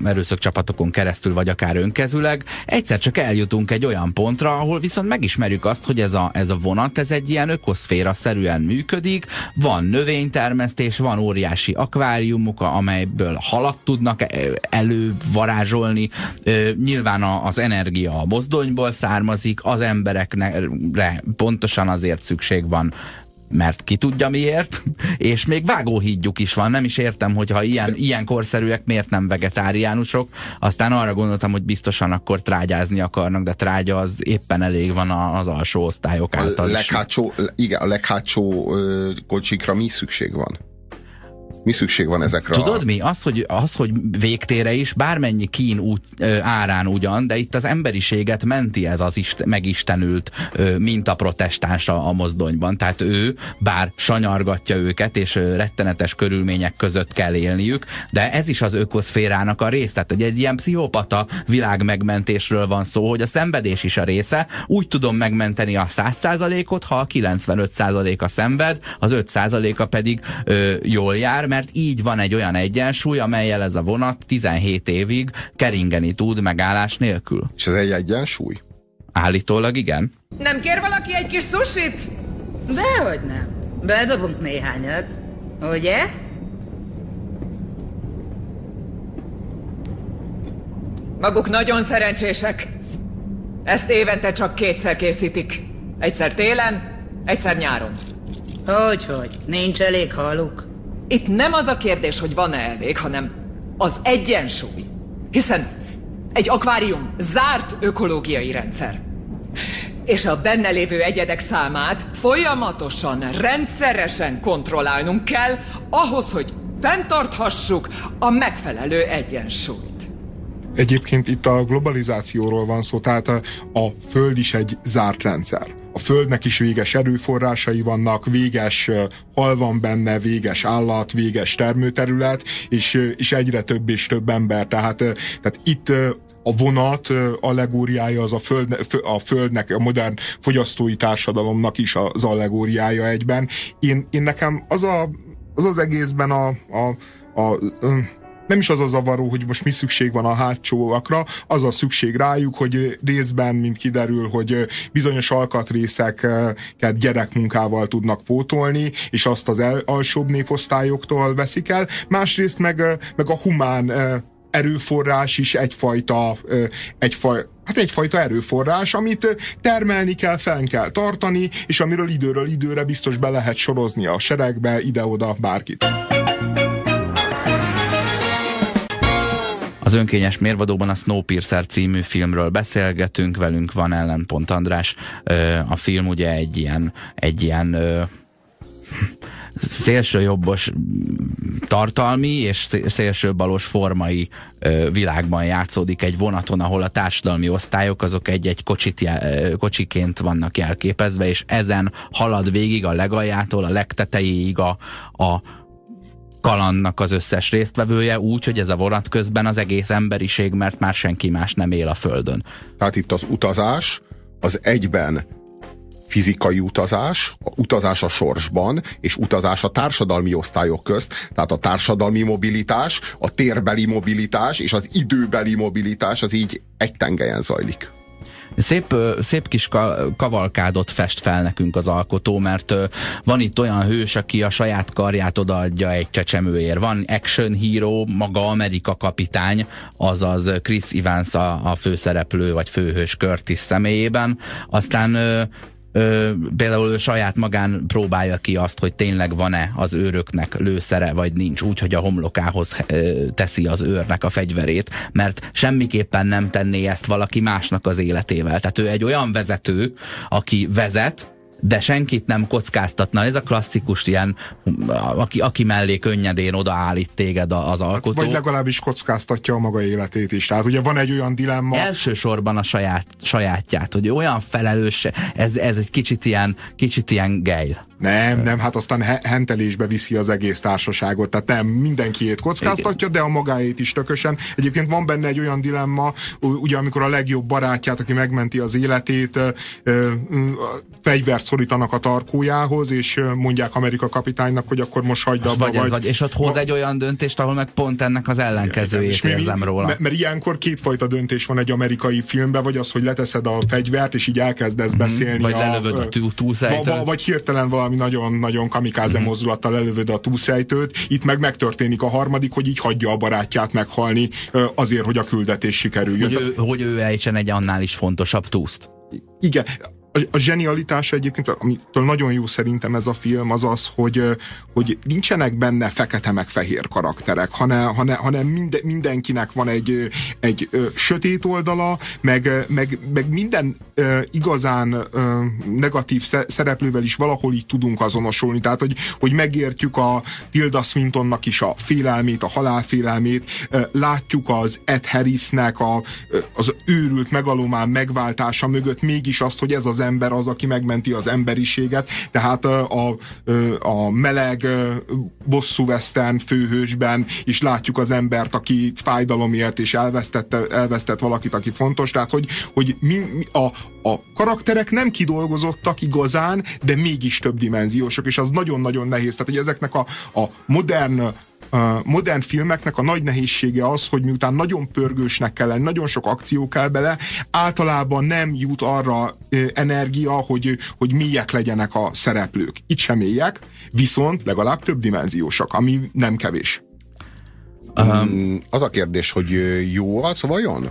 erőszakcsapatokon keresztül, vagy akár önkezüleg, egyszer csak eljutunk egy olyan pontra, ahol viszont megismerjük azt, hogy ez a, ez a vonat, ez egy ilyen ökoszféra szerűen működik, van növénytermesztés, van óriási akváriumok, amelyből halat tudnak elővarázsolni, varázsolni. Nyilván az energia a mozdonyból származik, az emberekre pontosan azért szükség van mert ki tudja miért, *laughs* és még vágóhídjuk is van, nem is értem, hogyha ilyen, ilyen korszerűek miért nem vegetáriánusok, aztán arra gondoltam, hogy biztosan akkor trágyázni akarnak, de trágya az éppen elég van az alsó osztályok által a leghátsó, Igen, a leghátsó kocsikra mi szükség van? Mi szükség van ezekre? Tudod a... mi? Az hogy, az, hogy végtére is bármennyi kín út, ö, árán ugyan, de itt az emberiséget menti ez az ist, megistenült ö, mintaprotestáns a, a mozdonyban. Tehát ő, bár sanyargatja őket, és ö, rettenetes körülmények között kell élniük, de ez is az ökoszférának a része. Tehát, egy ilyen pszichopata világ megmentésről van szó, hogy a szenvedés is a része. Úgy tudom megmenteni a 100%-ot, ha a 95%-a szenved, az 5%-a pedig ö, jól jár, mert így van egy olyan egyensúly, amelyel ez a vonat 17 évig keringeni tud megállás nélkül. És ez egy egyensúly? Állítólag igen. Nem kér valaki egy kis susit? Dehogy nem. Bedobunk néhányat. Ugye? Maguk nagyon szerencsések. Ezt évente csak kétszer készítik. Egyszer télen, egyszer nyáron. Hogy-hogy? Nincs elég haluk? Itt nem az a kérdés, hogy van-e elég, hanem az egyensúly. Hiszen egy akvárium zárt ökológiai rendszer. És a benne lévő egyedek számát folyamatosan, rendszeresen kontrollálnunk kell, ahhoz, hogy fenntarthassuk a megfelelő egyensúlyt. Egyébként itt a globalizációról van szó, tehát a, a Föld is egy zárt rendszer a Földnek is véges erőforrásai vannak, véges hal van benne, véges állat, véges termőterület, és, és egyre több és több ember. Tehát, tehát itt a vonat allegóriája az a, föld, a földnek, a modern fogyasztói társadalomnak is az allegóriája egyben. Én, én nekem az, a, az az egészben a, a, a, a nem is az a zavaró, hogy most mi szükség van a hátsóakra, az a szükség rájuk, hogy részben, mint kiderül, hogy bizonyos alkatrészeket gyerekmunkával tudnak pótolni, és azt az el, alsóbb néposztályoktól veszik el, másrészt meg, meg a humán erőforrás is egyfajta, egyfajta hát egyfajta erőforrás, amit termelni kell, fenn kell tartani, és amiről időről időre biztos be lehet sorozni a seregbe, ide-oda, bárkit. Az önkényes mérvadóban a Snowpiercer című filmről beszélgetünk, velünk van ellenpont András. A film ugye egy ilyen, egy ilyen szélsőjobbos tartalmi és szélsőbalos formai világban játszódik egy vonaton, ahol a társadalmi osztályok azok egy-egy kocsit, kocsiként vannak jelképezve, és ezen halad végig a legaljától a legtetejéig a, a kalandnak az összes résztvevője, úgy, hogy ez a vonat közben az egész emberiség, mert már senki más nem él a Földön. Tehát itt az utazás az egyben fizikai utazás, utazás a sorsban, és utazás a társadalmi osztályok közt, tehát a társadalmi mobilitás, a térbeli mobilitás és az időbeli mobilitás az így egy tengelyen zajlik. Szép, szép kis kavalkádot fest fel nekünk az alkotó, mert van itt olyan hős, aki a saját karját odaadja egy csecsemőért. Van action hero, maga Amerika kapitány, azaz Chris Evans a, a főszereplő, vagy főhős Curtis személyében. Aztán ö, például saját magán próbálja ki azt, hogy tényleg van-e az őröknek lőszere, vagy nincs, úgy, hogy a homlokához ö, teszi az őrnek a fegyverét, mert semmiképpen nem tenné ezt valaki másnak az életével. Tehát ő egy olyan vezető, aki vezet, de senkit nem kockáztatna. Ez a klasszikus ilyen, aki, aki mellé könnyedén odaállít téged az alkotó. Vagy legalábbis kockáztatja a maga életét is. Tehát ugye van egy olyan dilemma. Elsősorban a saját, sajátját, hogy olyan felelős, ez, ez egy kicsit ilyen, kicsit ilyen gejl. Nem, nem, hát aztán hentelésbe viszi az egész társaságot, tehát nem mindenkiét kockáztatja, de a magáét is tökösen. Egyébként van benne egy olyan dilemma, ugye amikor a legjobb barátját, aki megmenti az életét, fegyvert szorítanak a tarkójához, és mondják Amerika kapitánynak, hogy akkor most hagyd abba. Vagy, vagy, vagy, és ott hoz egy olyan döntést, ahol meg pont ennek az ellenkezőjét igen, érzem mi, róla. Mert, mert ilyenkor kétfajta döntés van egy amerikai filmben, vagy az, hogy leteszed a fegyvert, és így elkezdesz mm, beszélni. Vagy a, lelövöd a túlszájtőt. Vagy hirtelen valami nagyon-nagyon kamikáze mm. mozdulattal lelövöd a túlszájtőt. Itt meg megtörténik a harmadik, hogy így hagyja a barátját meghalni azért, hogy a küldetés sikerüljön. Hogy ő, hogy ő ejtsen egy annál is fontosabb túszt. Igen, a, a zsenialitása egyébként, amitől nagyon jó szerintem ez a film, az az, hogy, hogy nincsenek benne fekete meg fehér karakterek, hanem, hanem, hanem minden, mindenkinek van egy, egy sötét oldala, meg, meg, meg minden igazán negatív szereplővel is valahol így tudunk azonosulni. Tehát, hogy, hogy megértjük a Tilda Swintonnak is a félelmét, a halálfélelmét, látjuk az Ed Harrisnek a, az őrült megalomán megváltása mögött mégis azt, hogy ez az ember az, aki megmenti az emberiséget, tehát a, a, meleg bosszú western főhősben is látjuk az embert, aki fájdalomért és elvesztette, elvesztett valakit, aki fontos, tehát hogy, hogy mi, mi a, a karakterek nem kidolgozottak igazán, de mégis több dimenziósok, és az nagyon-nagyon nehéz. Tehát, hogy ezeknek a, a modern a modern filmeknek a nagy nehézsége az, hogy miután nagyon pörgősnek kell lenni, nagyon sok akció kell bele, általában nem jut arra energia, hogy, hogy mélyek legyenek a szereplők. Itt sem mélyek, viszont legalább több dimenziósak, ami nem kevés. Um, az a kérdés, hogy jó az vajon?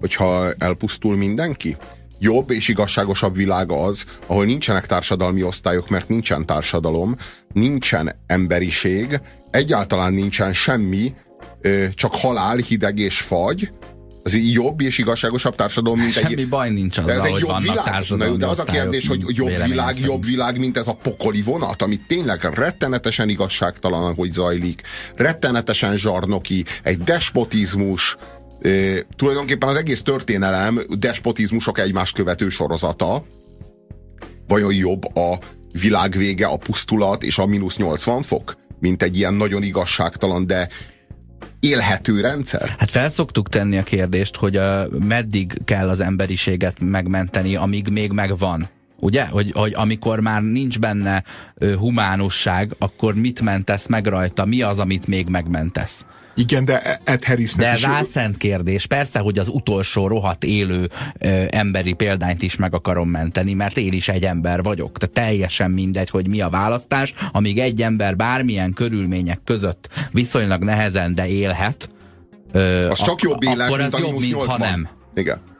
Hogyha elpusztul mindenki? Jobb és igazságosabb világ az, ahol nincsenek társadalmi osztályok, mert nincsen társadalom, nincsen emberiség, egyáltalán nincsen semmi, csak halál, hideg és fagy, az jobb és igazságosabb társadalom, mint Semmi egy... baj nincs azzal, ez egy hogy jobb világ. de az a kérdés, hogy jobb világ, szerint. jobb világ, mint ez a pokoli vonat, ami tényleg rettenetesen igazságtalan, hogy zajlik, rettenetesen zsarnoki, egy despotizmus, e, tulajdonképpen az egész történelem despotizmusok egymást követő sorozata. Vajon jobb a világ vége, a pusztulat és a mínusz 80 fok? mint egy ilyen nagyon igazságtalan, de élhető rendszer? Hát felszoktuk tenni a kérdést, hogy a, meddig kell az emberiséget megmenteni, amíg még megvan. Ugye? Hogy, hogy amikor már nincs benne ö, humánusság, akkor mit mentesz meg rajta? Mi az, amit még megmentesz? Igen, de Ed Harrisnek De ez álszent kérdés. Persze, hogy az utolsó rohadt élő ö, emberi példányt is meg akarom menteni, mert én is egy ember vagyok. Tehát teljesen mindegy, hogy mi a választás, amíg egy ember bármilyen körülmények között viszonylag nehezen, de élhet, ö, az csak jobb élet, akkor mint az jobb, mint ha nem. Igen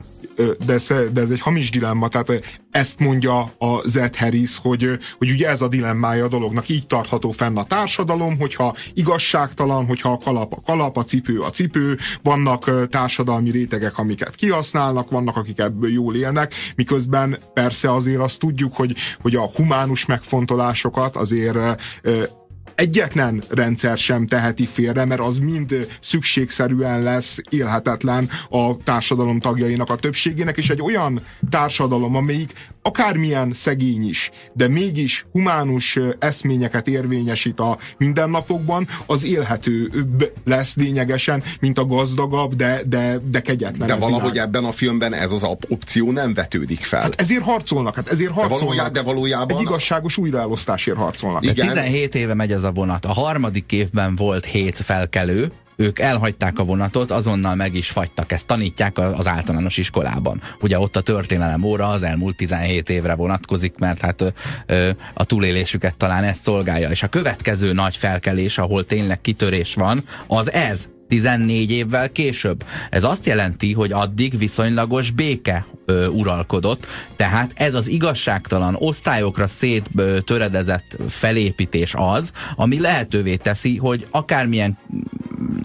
de de ez egy hamis dilemma, tehát ezt mondja a Zed Harris, hogy, hogy ugye ez a dilemmája a dolognak, így tartható fenn a társadalom, hogyha igazságtalan, hogyha a kalap a kalap, a cipő a cipő, vannak társadalmi rétegek, amiket kihasználnak, vannak, akik ebből jól élnek, miközben persze azért azt tudjuk, hogy, hogy a humánus megfontolásokat azért egyetlen rendszer sem teheti félre, mert az mind szükségszerűen lesz élhetetlen a társadalom tagjainak a többségének, és egy olyan társadalom, amelyik akármilyen szegény is, de mégis humánus eszményeket érvényesít a mindennapokban, az élhetőbb lesz lényegesen, mint a gazdagabb, de, de, de kegyetlen. De valahogy világ. ebben a filmben ez az opció nem vetődik fel. Hát ezért harcolnak, hát ezért harcolnak. De, valójában, de valójában... Egy igazságos újraelosztásért harcolnak. Igen. 17 éve megy ez a vonat. A harmadik évben volt hét felkelő, ők elhagyták a vonatot, azonnal meg is fagytak. Ezt tanítják az általános iskolában. Ugye ott a történelem óra az elmúlt 17 évre vonatkozik, mert hát ö, a túlélésüket talán ez szolgálja. És a következő nagy felkelés, ahol tényleg kitörés van, az ez. 14 évvel később. Ez azt jelenti, hogy addig viszonylagos béke ö, uralkodott, tehát ez az igazságtalan osztályokra széttöredezett felépítés az, ami lehetővé teszi, hogy akármilyen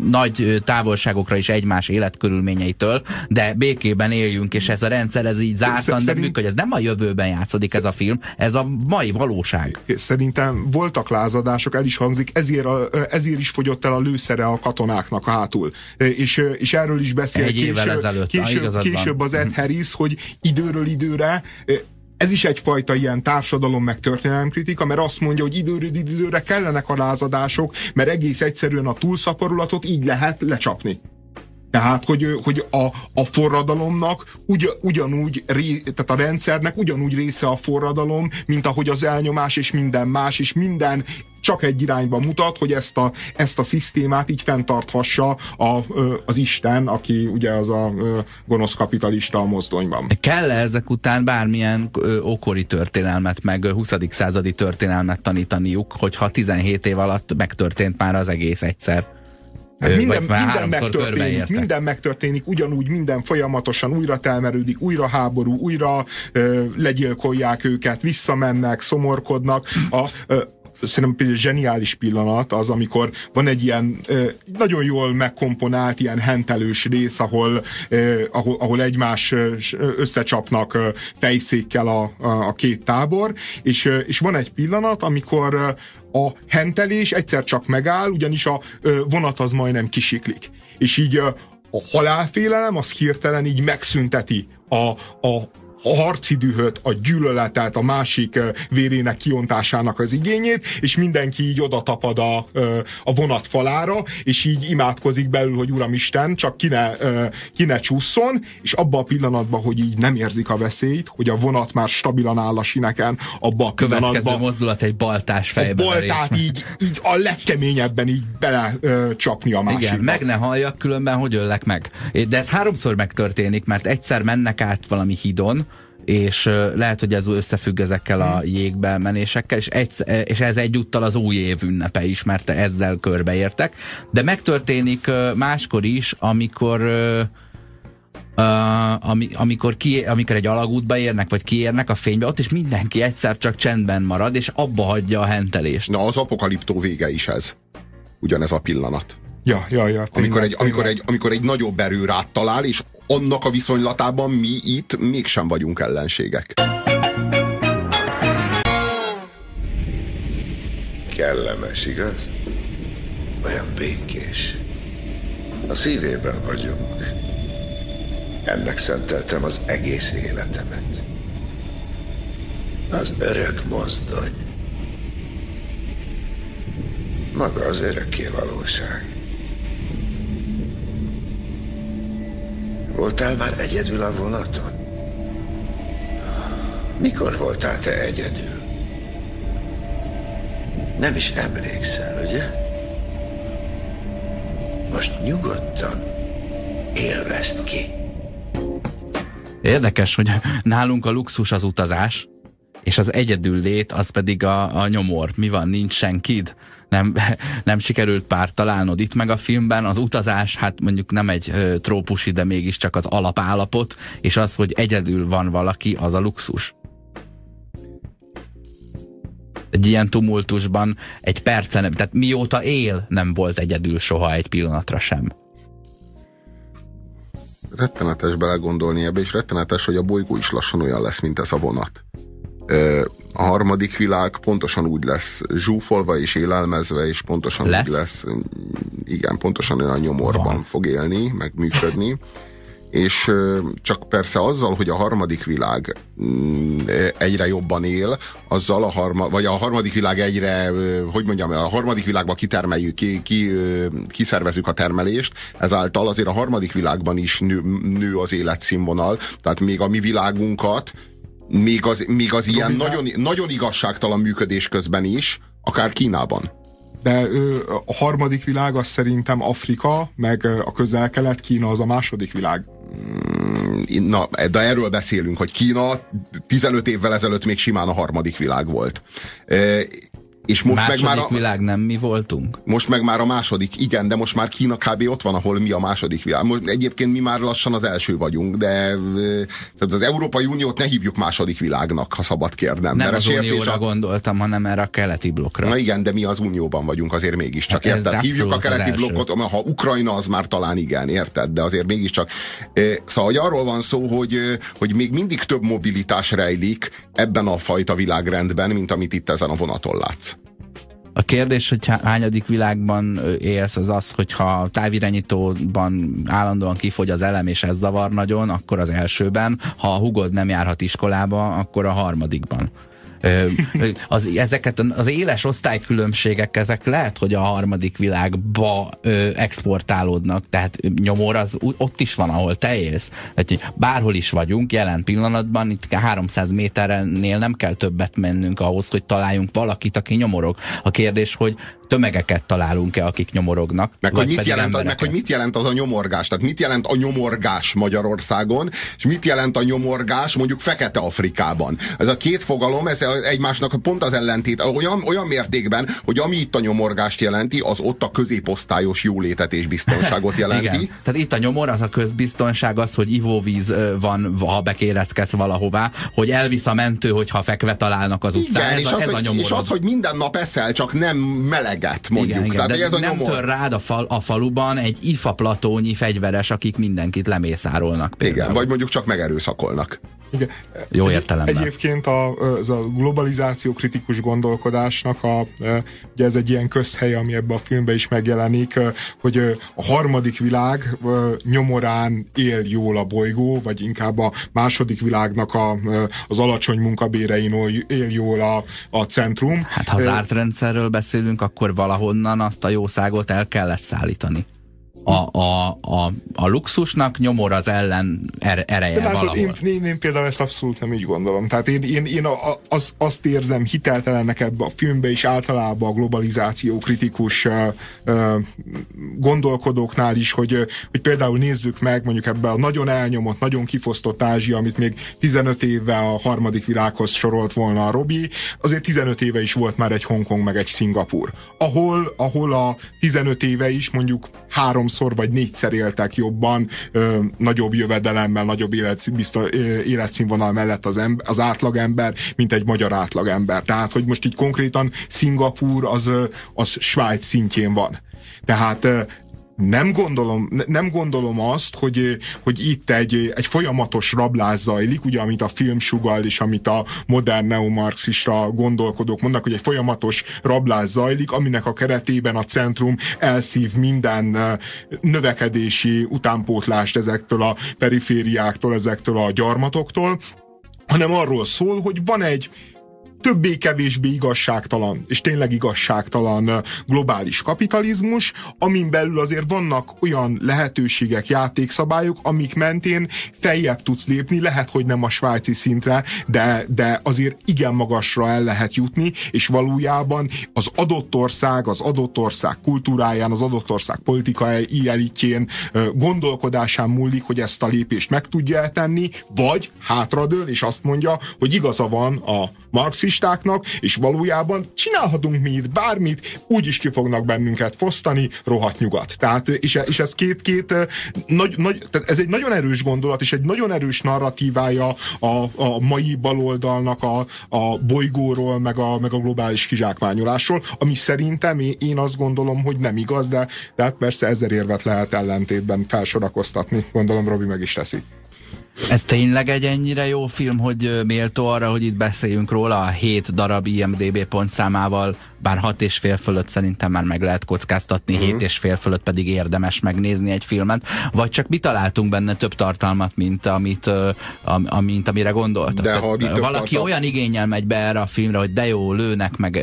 nagy távolságokra is egymás életkörülményeitől, de békében éljünk, és ez a rendszer, ez így zártan, de működik. Ez nem a jövőben játszódik ez a film, ez a mai valóság. Szerintem voltak lázadások, el is hangzik, ezért, a, ezért is fogyott el a lőszere a katonáknak hátul. És, és erről is beszél Egy később, ezelőtt, később, később az Ed Harris, hogy időről időre ez is egyfajta ilyen társadalom meg kritika, mert azt mondja, hogy időről időre kellenek a lázadások, mert egész egyszerűen a túlszaporulatot így lehet lecsapni. Tehát, hogy, hogy a, a forradalomnak ugy, ugyanúgy, tehát a rendszernek ugyanúgy része a forradalom, mint ahogy az elnyomás és minden más, és minden csak egy irányba mutat, hogy ezt a, ezt a szisztémát így fenntarthassa a, az Isten, aki ugye az a gonosz kapitalista a mozdonyban. kell -e ezek után bármilyen ókori történelmet, meg 20. századi történelmet tanítaniuk, hogyha 17 év alatt megtörtént már az egész egyszer? Hát minden, minden, megtörténik, minden megtörténik, ugyanúgy minden folyamatosan újra telmerődik, újra háború, újra ö, legyilkolják őket, visszamennek, szomorkodnak. A, ö, szerintem zseniális pillanat az, amikor van egy ilyen nagyon jól megkomponált, ilyen hentelős rész, ahol, ahol, ahol egymás összecsapnak fejszékkel a, a két tábor, és, és van egy pillanat, amikor a hentelés egyszer csak megáll, ugyanis a vonat az majdnem kisiklik. És így a halálfélelem az hirtelen így megszünteti a, a, a harci dühöt, a gyűlöletet, a másik vérének kiontásának az igényét, és mindenki így oda tapad a, a vonat falára, és így imádkozik belül, hogy Uramisten, csak ki ne, ki ne csúszson, és abban a pillanatban, hogy így nem érzik a veszélyt, hogy a vonat már stabilan áll a sineken, abba a pillanatban... Mozdulat egy baltás fejbe. A baltát így, így a legkeményebben így bele ö, csapni a másikba. Igen, meg ne halljak, különben hogy öllek meg. De ez háromszor megtörténik, mert egyszer mennek át valami hídon, és lehet, hogy ez összefügg ezekkel a jégbe menésekkel, és, egy, és ez egyúttal az új év ünnepe is, mert ezzel körbeértek. De megtörténik máskor is, amikor Uh, ami, amikor, ki, amikor egy alagútba érnek, vagy kiérnek a fénybe, ott is mindenki egyszer csak csendben marad, és abba hagyja a hentelést. Na, az apokaliptó vége is ez. Ugyanez a pillanat. Ja, ja, ja. Tényleg, amikor, egy, amikor, egy, amikor egy nagyobb erő rád talál, és annak a viszonylatában mi itt mégsem vagyunk ellenségek. Kellemes, igaz? Olyan békés. A szívében vagyunk. Ennek szenteltem az egész életemet. Az örök mozdony. Maga az örökké valóság. Voltál már egyedül a vonaton? Mikor voltál te egyedül? Nem is emlékszel, ugye? Most nyugodtan élvezd ki. Érdekes, hogy nálunk a luxus az utazás, és az egyedül lét, az pedig a, a nyomor. Mi van, nincs senkid? Nem, *laughs* nem sikerült pár találnod itt meg a filmben. Az utazás, hát mondjuk nem egy ö, trópusi, de mégiscsak az alapállapot, és az, hogy egyedül van valaki, az a luxus. Egy ilyen tumultusban egy percen, tehát mióta él, nem volt egyedül soha egy pillanatra sem rettenetes belegondolni ebbe, és rettenetes, hogy a bolygó is lassan olyan lesz, mint ez a vonat a harmadik világ pontosan úgy lesz zsúfolva és élelmezve, és pontosan lesz? úgy lesz, igen, pontosan olyan nyomorban Van. fog élni, meg működni. és csak persze azzal, hogy a harmadik világ mm, egyre jobban él, azzal a harma, vagy a harmadik világ egyre, hogy mondjam, a harmadik világban kitermeljük, ki, ki, kiszervezük a termelést, ezáltal azért a harmadik világban is nő, nő az életszínvonal, tehát még a mi világunkat, még az, még az ilyen nagyon, nagyon igazságtalan működés közben is, akár Kínában. De ö, a harmadik világ az szerintem Afrika, meg a közel-kelet, Kína az a második világ. Mm, na, de erről beszélünk, hogy Kína 15 évvel ezelőtt még simán a harmadik világ volt. És most második meg már a, világ nem mi voltunk? Most meg már a második, igen, de most már Kína kb. ott van, ahol mi a második világ. Most egyébként mi már lassan az első vagyunk, de az Európai Uniót ne hívjuk második világnak, ha szabad kérnem. Nem az Unióra a... gondoltam, hanem erre a keleti blokkra. Na igen, de mi az Unióban vagyunk azért mégiscsak, hát érted? Hívjuk a keleti blokkot, ha Ukrajna az már talán igen, érted? De azért mégiscsak. Szóval, hogy arról van szó, hogy, hogy még mindig több mobilitás rejlik ebben a fajta világrendben, mint amit itt ezen a vonaton látsz. A kérdés, hogy hányadik világban élsz, az az, hogyha távirányítóban állandóan kifogy az elem, és ez zavar nagyon, akkor az elsőben, ha a hugod nem járhat iskolába, akkor a harmadikban az, ezeket az éles osztálykülönbségek, ezek lehet, hogy a harmadik világba exportálódnak, tehát nyomor az ott is van, ahol te élsz. Tehát, bárhol is vagyunk, jelen pillanatban, itt 300 méternél nem kell többet mennünk ahhoz, hogy találjunk valakit, aki nyomorog. A kérdés, hogy tömegeket találunk-e, akik nyomorognak. Meg hogy, mit jelent, meg hogy mit jelent az a nyomorgás? Tehát mit jelent a nyomorgás Magyarországon, és mit jelent a nyomorgás mondjuk Fekete-Afrikában? Ez a két fogalom, ez egymásnak pont az ellentét, olyan, olyan mértékben, hogy ami itt a nyomorgást jelenti, az ott a középosztályos jólétet és biztonságot *laughs* jelenti. Igen. Tehát itt a nyomor, az a közbiztonság, az, hogy ivóvíz van, ha bekéreckedsz valahová, hogy elvisz a mentő, hogyha fekve találnak az utcán. Igen, ez, és, a, az, ez hogy, a és az, hogy minden nap eszel, csak nem meleg eleget, mondjuk. Igen, igen, Tehát, de ez a nem nyomor... tör rád a, fal, a faluban egy ifa platónyi fegyveres, akik mindenkit lemészárolnak. Például. Igen, vagy mondjuk csak megerőszakolnak. Igen. Jó értelemben. Egyébként a, ez a globalizáció kritikus gondolkodásnak a, ugye ez egy ilyen közhely, ami ebben a filmben is megjelenik, hogy a harmadik világ nyomorán él jól a bolygó, vagy inkább a második világnak a, az alacsony munkabérein él jól a, a centrum. Hát ha zárt rendszerről beszélünk, akkor valahonnan azt a jószágot el kellett szállítani a, a, a, a luxusnak nyomor az ellen er, ereje De valahol. Én, én, én például ezt abszolút nem így gondolom. Tehát én, én, én a, az, azt érzem hiteltelennek ebbe a filmbe is általában a globalizáció kritikus uh, uh, gondolkodóknál is, hogy, hogy például nézzük meg mondjuk ebbe a nagyon elnyomott, nagyon kifosztott Ázsia, amit még 15 éve a harmadik világhoz sorolt volna a Robi, azért 15 éve is volt már egy Hongkong meg egy Szingapur. Ahol, ahol a 15 éve is mondjuk három háromszor vagy négyszer éltek jobban, ö, nagyobb jövedelemmel, nagyobb életszínvonal, életszínvonal mellett az, ember, az átlagember, mint egy magyar átlagember. Tehát, hogy most így konkrétan Szingapúr az, az Svájc szintjén van. Tehát nem gondolom, nem gondolom azt, hogy, hogy itt egy, egy folyamatos rablás zajlik, ugye, amit a film sugal, és amit a modern neomarxista gondolkodók mondnak, hogy egy folyamatos rablás zajlik, aminek a keretében a centrum elszív minden növekedési utánpótlást ezektől a perifériáktól, ezektől a gyarmatoktól, hanem arról szól, hogy van egy többé-kevésbé igazságtalan, és tényleg igazságtalan globális kapitalizmus, amin belül azért vannak olyan lehetőségek, játékszabályok, amik mentén feljebb tudsz lépni, lehet, hogy nem a svájci szintre, de, de azért igen magasra el lehet jutni, és valójában az adott ország, az adott ország kultúráján, az adott ország politikai elitjén, gondolkodásán múlik, hogy ezt a lépést meg tudja tenni, vagy hátradől, és azt mondja, hogy igaza van a marxistáknak, és valójában csinálhatunk mi itt bármit, úgyis ki fognak bennünket fosztani, rohadt nyugat. Tehát, és, és ez két-két, nagy, nagy, tehát ez egy nagyon erős gondolat, és egy nagyon erős narratívája a, a mai baloldalnak a, a bolygóról, meg a, meg a globális kizsákmányolásról, ami szerintem én, én azt gondolom, hogy nem igaz, de, de hát persze ezer érvet lehet ellentétben felsorakoztatni. Gondolom Robi meg is teszi. Ez tényleg egy ennyire jó film, hogy méltó arra, hogy itt beszéljünk róla a 7 darab IMDB pontszámával, bár 6 és fél fölött szerintem már meg lehet kockáztatni, mm-hmm. 7 és fél fölött pedig érdemes megnézni egy filmet, vagy csak mi találtunk benne több tartalmat, mint amit, am, amint amire gondoltak. De ha valaki tartal... olyan igényel megy be erre a filmre, hogy de jó, lőnek, meg,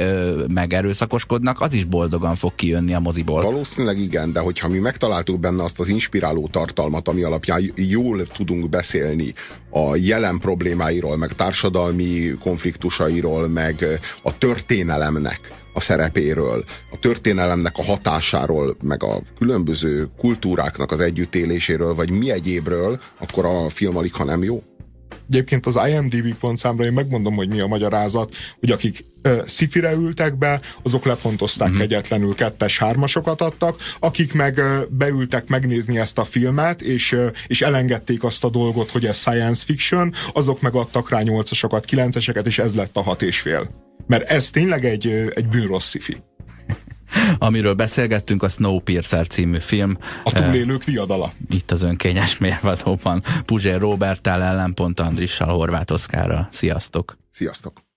meg erőszakoskodnak, az is boldogan fog kijönni a moziból. Valószínűleg igen, de hogyha mi megtaláltuk benne azt az inspiráló tartalmat, ami alapján jól tudunk beszélni a jelen problémáiról, meg társadalmi konfliktusairól, meg a történelemnek a szerepéről, a történelemnek a hatásáról, meg a különböző kultúráknak az együttéléséről, vagy mi egyébről, akkor a film alig, ha nem jó. Egyébként az IMDb pontszámra én megmondom, hogy mi a magyarázat, hogy akik szifire ültek be, azok lepontozták mm-hmm. egyetlenül kettes hármasokat adtak, akik meg beültek megnézni ezt a filmet, és, és elengedték azt a dolgot, hogy ez science fiction, azok meg adtak rá nyolcasokat, kilenceseket, és ez lett a hat és fél. Mert ez tényleg egy, egy bűnrossz sci Amiről beszélgettünk, a Snowpiercer című film. A túlélők viadala. Itt az önkényes mérvadóban. Puzsér Robertel ellenpont Andrissal, Horváth Oszkárral. Sziasztok! Sziasztok!